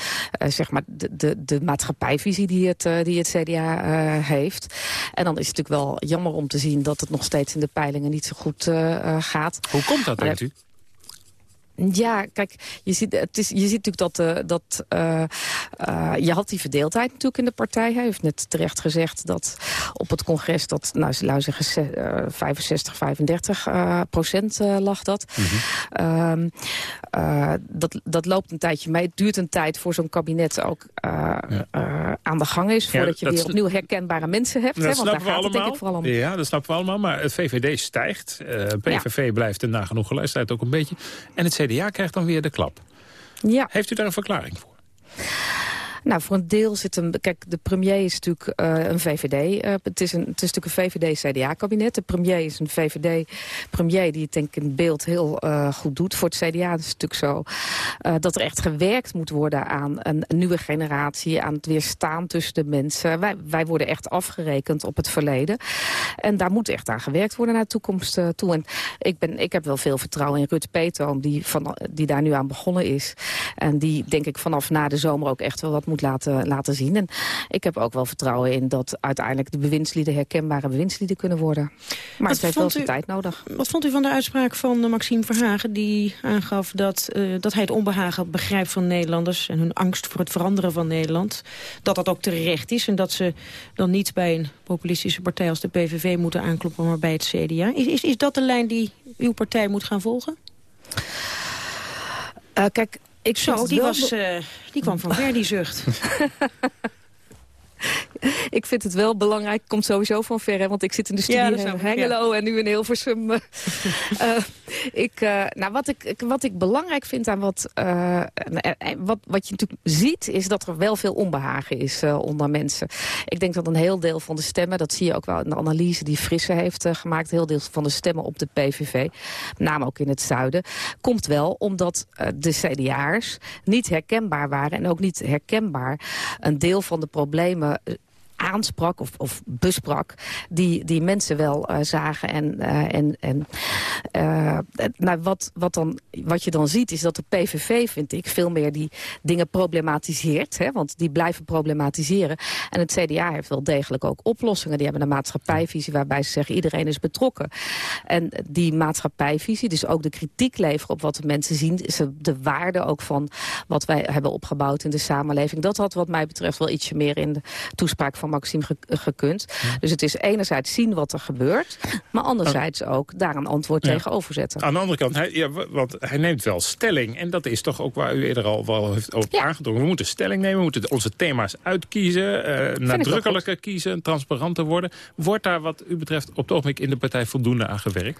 zeg maar de, de, de maatschappijvisie die het, die het CDA eh, heeft. En dan is het natuurlijk wel jammer om te zien... dat het nog steeds in de peilingen niet zo goed eh, eh, gaat. Hoe komt dat, Maar denkt u? Ja, kijk, je ziet, het is, je ziet natuurlijk dat, eh, dat eh, eh, je had die verdeeldheid natuurlijk in de partij. Hij heeft net terecht gezegd dat op het congres dat, nou, laten zeggen, ze- eh, 65, 35 eh, procent lag dat. Ehm, eh, dat. Dat loopt een tijdje mee. Het duurt een tijd voor zo'n kabinet ook aan de gang is. Ja, Voordat je weer opnieuw herkenbare mensen hebt. hè, want daar we gaat het denk ik vooral om. Ja, dat snappen we allemaal. Maar het VVD stijgt. PVV blijft een nagenoeg geluidstijd ook een beetje. En het CDA krijgt dan weer de klap. Ja. Heeft u daar een verklaring voor? Nou, voor een deel zit een... Kijk, de premier is natuurlijk eh, een VVD. eh, het, is een, het is natuurlijk een VVD-CDA-kabinet. De premier is een VVD-premier die het denk ik in beeld heel eh, goed doet. Voor het CDA is het natuurlijk zo dat er echt gewerkt moet worden aan een, nieuwe generatie. Aan het weerstaan tussen de mensen. Wij, wij worden echt afgerekend op het verleden. En daar moet echt aan gewerkt worden naar de toekomst toe. En ik, ben, ik heb wel veel vertrouwen in Ruud Peetoom, die, van, die daar nu aan begonnen is. En die denk ik vanaf na de zomer ook echt wel wat moet laten, laten zien. En ik heb ook wel vertrouwen in dat uiteindelijk de bewindslieden herkenbare bewindslieden kunnen worden. Maar Wat het heeft wel zijn u- tijd nodig. Wat vond u van de uitspraak van eh, Maxime Verhagen... die aangaf dat, eh, dat hij het onbehagen begrijpt van Nederlanders... en hun angst voor het veranderen van Nederland. Dat dat ook terecht is en dat ze dan niet bij een populistische partij als de PVV moeten aankloppen... maar bij het CDA. Is, is, is dat de lijn die uw partij moet gaan volgen? Eh, kijk, ik Zo, die, was, eh, die kwam van ver, die zucht. Ik vind het wel belangrijk, komt sowieso van ver, hè, want ik zit in de studie Ja, in Hengelo en nu in Hilversum. Eh, ik, eh, nou, wat, ik, wat ik belangrijk vind aan wat, wat, wat je natuurlijk ziet, is dat er wel veel onbehagen is onder mensen. Ik denk dat een heel deel van de stemmen, dat zie je ook wel in de analyse die Frisse heeft gemaakt, heel deel van de stemmen op de PVV, met name ook in het zuiden, komt wel omdat de CDA'ers niet herkenbaar waren en ook niet herkenbaar een deel van de problemen aansprak of, of besprak, die, die mensen wel eh, zagen. En, eh, en, en eh, nou, wat, wat, dan, wat je dan ziet is dat de PVV, vind ik, veel meer die dingen problematiseert. Hè, want die blijven problematiseren. En het CDA heeft wel degelijk ook oplossingen. Die hebben een maatschappijvisie waarbij ze zeggen iedereen is betrokken. En die maatschappijvisie, dus ook de kritiek leveren op wat de mensen zien... is de waarde ook van wat wij hebben opgebouwd in de samenleving. Dat had wat mij betreft wel ietsje meer in de toespraak van Maxime ge- gekund. Dus het is enerzijds zien wat er gebeurt... maar anderzijds ook daar een antwoord Ja. tegenover zetten. Aan de andere kant, hij, ja, want hij neemt wel stelling. En dat is toch ook waar u eerder al wel heeft op aangedrongen. We moeten stelling nemen, we moeten onze thema's uitkiezen. eh, nadrukkelijker kiezen, transparanter worden. Wordt daar wat u betreft op het ogenblik in de partij voldoende aan gewerkt?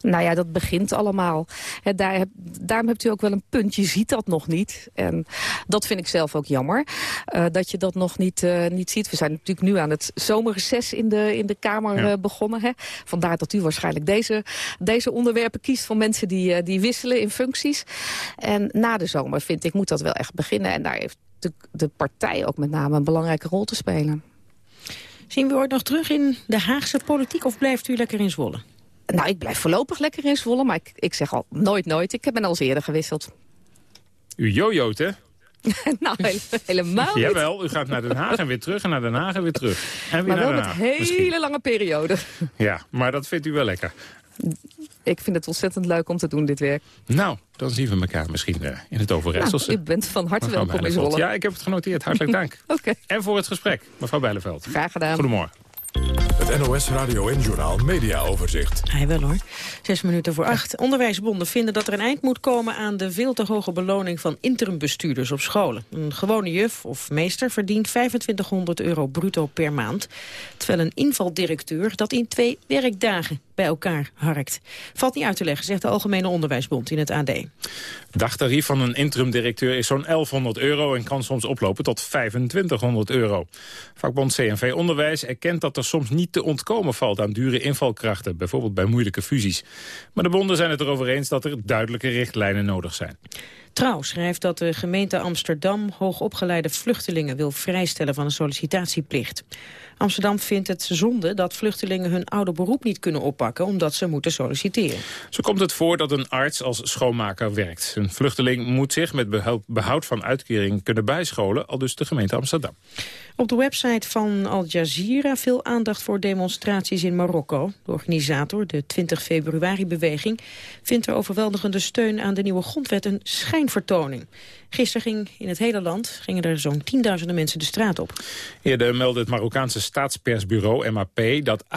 Nou ja, dat begint allemaal. Hè, daar heb, daarom hebt u ook wel een punt. Je ziet dat nog niet. En dat vind ik zelf ook jammer. eh, dat je dat nog niet, eh, niet ziet. We zijn natuurlijk nu aan het zomerreces in de, in de Kamer Ja. eh, begonnen. Hè. Vandaar dat u waarschijnlijk deze, deze onderwerpen kiest... van mensen die, eh, die wisselen in functies. En na de zomer, vind ik, moet dat wel echt beginnen. En daar heeft de, de partij ook met name een belangrijke rol te spelen. Zien we ooit nog terug in de Haagse politiek of blijft u lekker in Zwolle? Nou, ik blijf voorlopig lekker in Zwolle, maar ik, ik zeg al nooit nooit. Ik ben al eens eerder gewisseld. U jojoot, hè? nou, hele- helemaal niet. Jawel, u gaat naar Den Haag en weer terug en naar Den Haag en weer terug. En weer Maar wel naar met misschien. hele lange periode. Ja, maar dat vindt u wel lekker. ik vind het ontzettend leuk om te doen, dit werk. Nou, dan zien we elkaar misschien uh, in het Overijsselse. Nou, u bent van harte welkom in. Zwolle. Ja, ik heb het genoteerd. Hartelijk dank. Oké. En voor het gesprek, mevrouw Bijleveld. Graag gedaan. Goedemorgen. Het NOS Radio en Journaal Media Overzicht. Hij wel hoor. Zes minuten voor acht. Onderwijsbonden vinden dat er een eind moet komen aan de veel te hoge beloning van interimbestuurders op scholen. Een gewone juf of meester verdient 2500 euro bruto per maand. Terwijl een invaldirecteur dat in twee werkdagen bij elkaar harkt. Valt niet uit te leggen, zegt de Algemene Onderwijsbond in het AD. Dagtarief van een interim-directeur is zo'n 1100 euro... en kan soms oplopen tot 2500 euro. Vakbond CNV Onderwijs erkent dat er soms niet te ontkomen valt... aan dure invalkrachten, bijvoorbeeld bij moeilijke fusies. Maar de bonden zijn het erover eens dat er duidelijke richtlijnen nodig zijn. Trouw schrijft dat de gemeente Amsterdam hoogopgeleide vluchtelingen wil vrijstellen van een sollicitatieplicht. Amsterdam vindt het zonde dat vluchtelingen hun oude beroep niet kunnen oppakken omdat ze moeten solliciteren. Zo komt het voor dat een arts als schoonmaker werkt. Een vluchteling moet zich met behoud van uitkering kunnen bijscholen, al dus de gemeente Amsterdam. Op de website van Al Jazeera veel aandacht voor demonstraties in Marokko. De organisator, de 20 februari-beweging, vindt er overweldigende steun aan de nieuwe grondwet een schijnvertoning. Gisteren ging in het hele land gingen er zo'n tienduizenden mensen de straat op. Eerder meldde het Marokkaanse staatspersbureau MAP dat 98,5%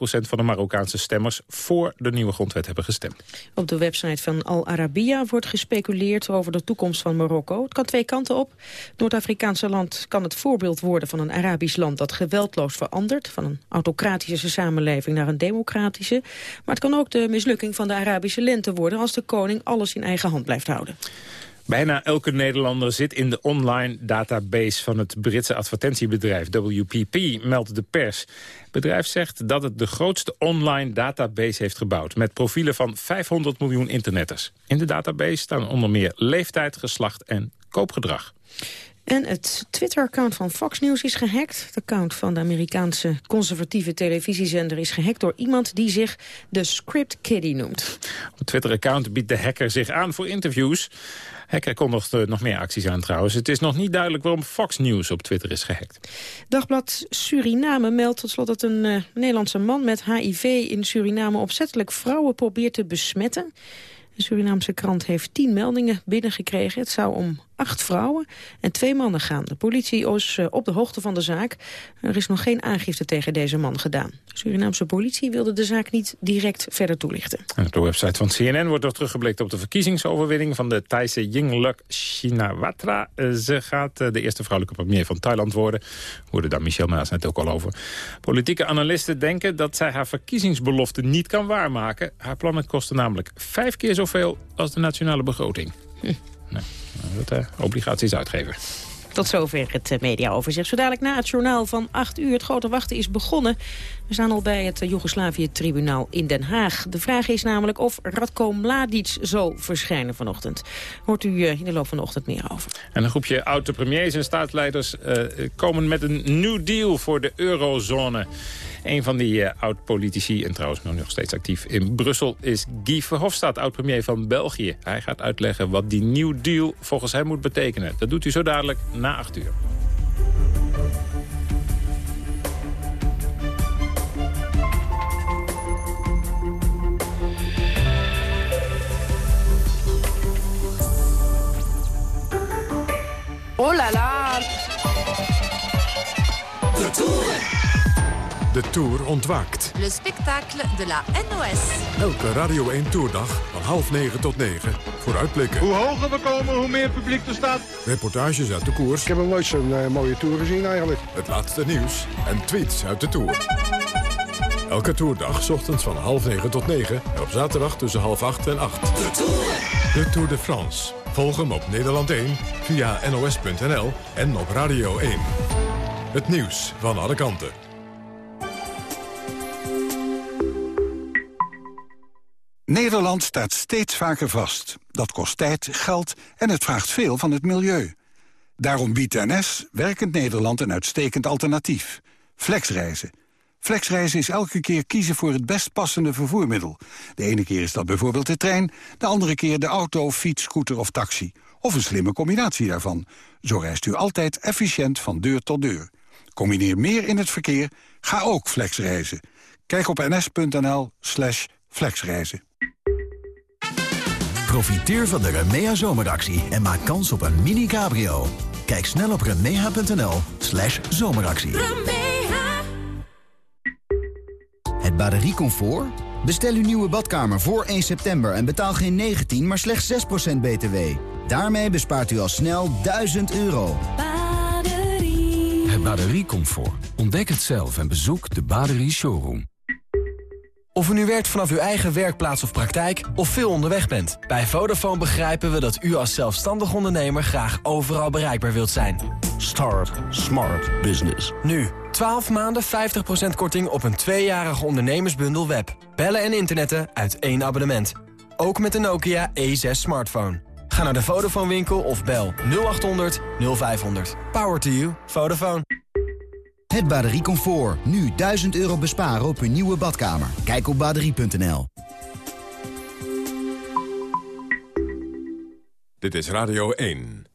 van de Marokkaanse stemmers voor de nieuwe grondwet hebben gestemd. Op de website van Al Arabiya wordt gespeculeerd over de toekomst van Marokko. Het kan twee kanten op. Noord-Afrikaanse land kan het voorbeeld worden van een Arabisch land dat geweldloos verandert. Van een autocratische samenleving naar een democratische. Maar het kan ook de mislukking van de Arabische lente worden als de koning alles in eigen hand blijft houden. Bijna elke Nederlander zit in de online database van het Britse advertentiebedrijf WPP, meldt de pers. Het bedrijf zegt dat het de grootste online database heeft gebouwd... met profielen van 500 miljoen internetters. In de database staan onder meer leeftijd, geslacht en koopgedrag. En het Twitter-account van Fox News is gehackt. Het account van de Amerikaanse conservatieve televisiezender is gehackt door iemand die zich de Script Kiddie noemt. Op het Twitter-account biedt de hacker zich aan voor interviews. Hacker kondigt uh, nog meer acties aan trouwens. Het is nog niet duidelijk waarom Fox News op Twitter is gehackt. Dagblad Suriname meldt tot slot dat een uh, Nederlandse man met HIV in Suriname opzettelijk vrouwen probeert te besmetten. De Surinaamse krant heeft tien meldingen binnengekregen. Het zou om acht vrouwen en twee mannen gaan. De politie is uh, op de hoogte van de zaak. Er is nog geen aangifte tegen deze man gedaan. De Surinaamse politie wilde de zaak niet direct verder toelichten. En op de website van CNN wordt nog teruggeblikt op de verkiezingsoverwinning van de Thaise Yingluck Shinawatra. Uh, ze gaat uh, de eerste vrouwelijke premier van Thailand worden. Hoorde daar Michel Maas net ook al over. Politieke analisten denken dat zij haar verkiezingsbelofte niet kan waarmaken. Haar plannen kosten namelijk vijf keer zoveel als de nationale begroting. Hm. Nou, dat uh, obligaties uitgeven. Tot zover het uh, mediaoverzicht. Zo dadelijk na het journaal van 8 uur. Het grote wachten is begonnen. We staan al bij het Joegoslavië-tribunaal in Den Haag. De vraag is namelijk of Radko Mladic zal verschijnen vanochtend. Hoort u uh, in de loop van de ochtend meer over. En een groepje oude premiers en staatsleiders komen met een New Deal voor de eurozone. Een van die uh, oud-politici, en trouwens nog steeds actief in Brussel... is Guy Verhofstadt, oud-premier van België. Hij gaat uitleggen wat die New Deal volgens hem moet betekenen. Dat doet u zo dadelijk na acht uur. Oh la la! De Tour. De Tour ontwaakt. Le spectacle de la NOS. Elke Radio 1 Tourdag van half negen tot negen. Vooruitblikken. Hoe hoger we komen, hoe meer publiek er staat. Reportages uit de koers. Ik heb nog nooit zo'n uh, mooie Tour gezien eigenlijk. Het laatste nieuws en tweets uit de Tour. Elke toerdag, ochtends van half negen tot negen. En op zaterdag tussen half acht en acht. De Tour. De Tour de France. Volg hem op Nederland 1 via nos.nl en op Radio 1. Het nieuws van alle kanten. Nederland staat steeds vaker vast. Dat kost tijd, geld en het vraagt veel van het milieu. Daarom biedt NS Werkend Nederland een uitstekend alternatief. Flexreizen. Flexreizen is elke keer kiezen voor het best passende vervoermiddel. De ene keer is dat bijvoorbeeld de trein, de andere keer de auto, fiets, scooter of taxi. Of een slimme combinatie daarvan. Zo reist u altijd efficiënt van deur tot deur. Combineer meer in het verkeer, ga ook flexreizen. Kijk op ns.nl slash flexreizen. Profiteer van de Remea zomeractie en maak kans op een mini-cabrio. Kijk snel op remea.nl slash zomeractie. Het batteriecomfort? Bestel uw nieuwe badkamer voor 1 september en betaal geen 19, maar slechts 6% btw. Daarmee bespaart u al snel 1000 euro. Het batteriecomfort. Ontdek het zelf en bezoek de Baderie Showroom. Of u nu werkt vanaf uw eigen werkplaats of praktijk of veel onderweg bent. Bij Vodafone begrijpen we dat u als zelfstandig ondernemer graag overal bereikbaar wilt zijn. Start Smart Business. Nu, 12 maanden 50% korting op een tweejarige ondernemersbundel web. Bellen en internetten uit één abonnement. Ook met de Nokia E6 smartphone. Ga naar de Vodafone winkel of bel 0800 0500. Power to you. Vodafone. Het batteriecomfort. Nu 1000 euro besparen op uw nieuwe badkamer. Kijk op baderie.nl. Dit is Radio 1.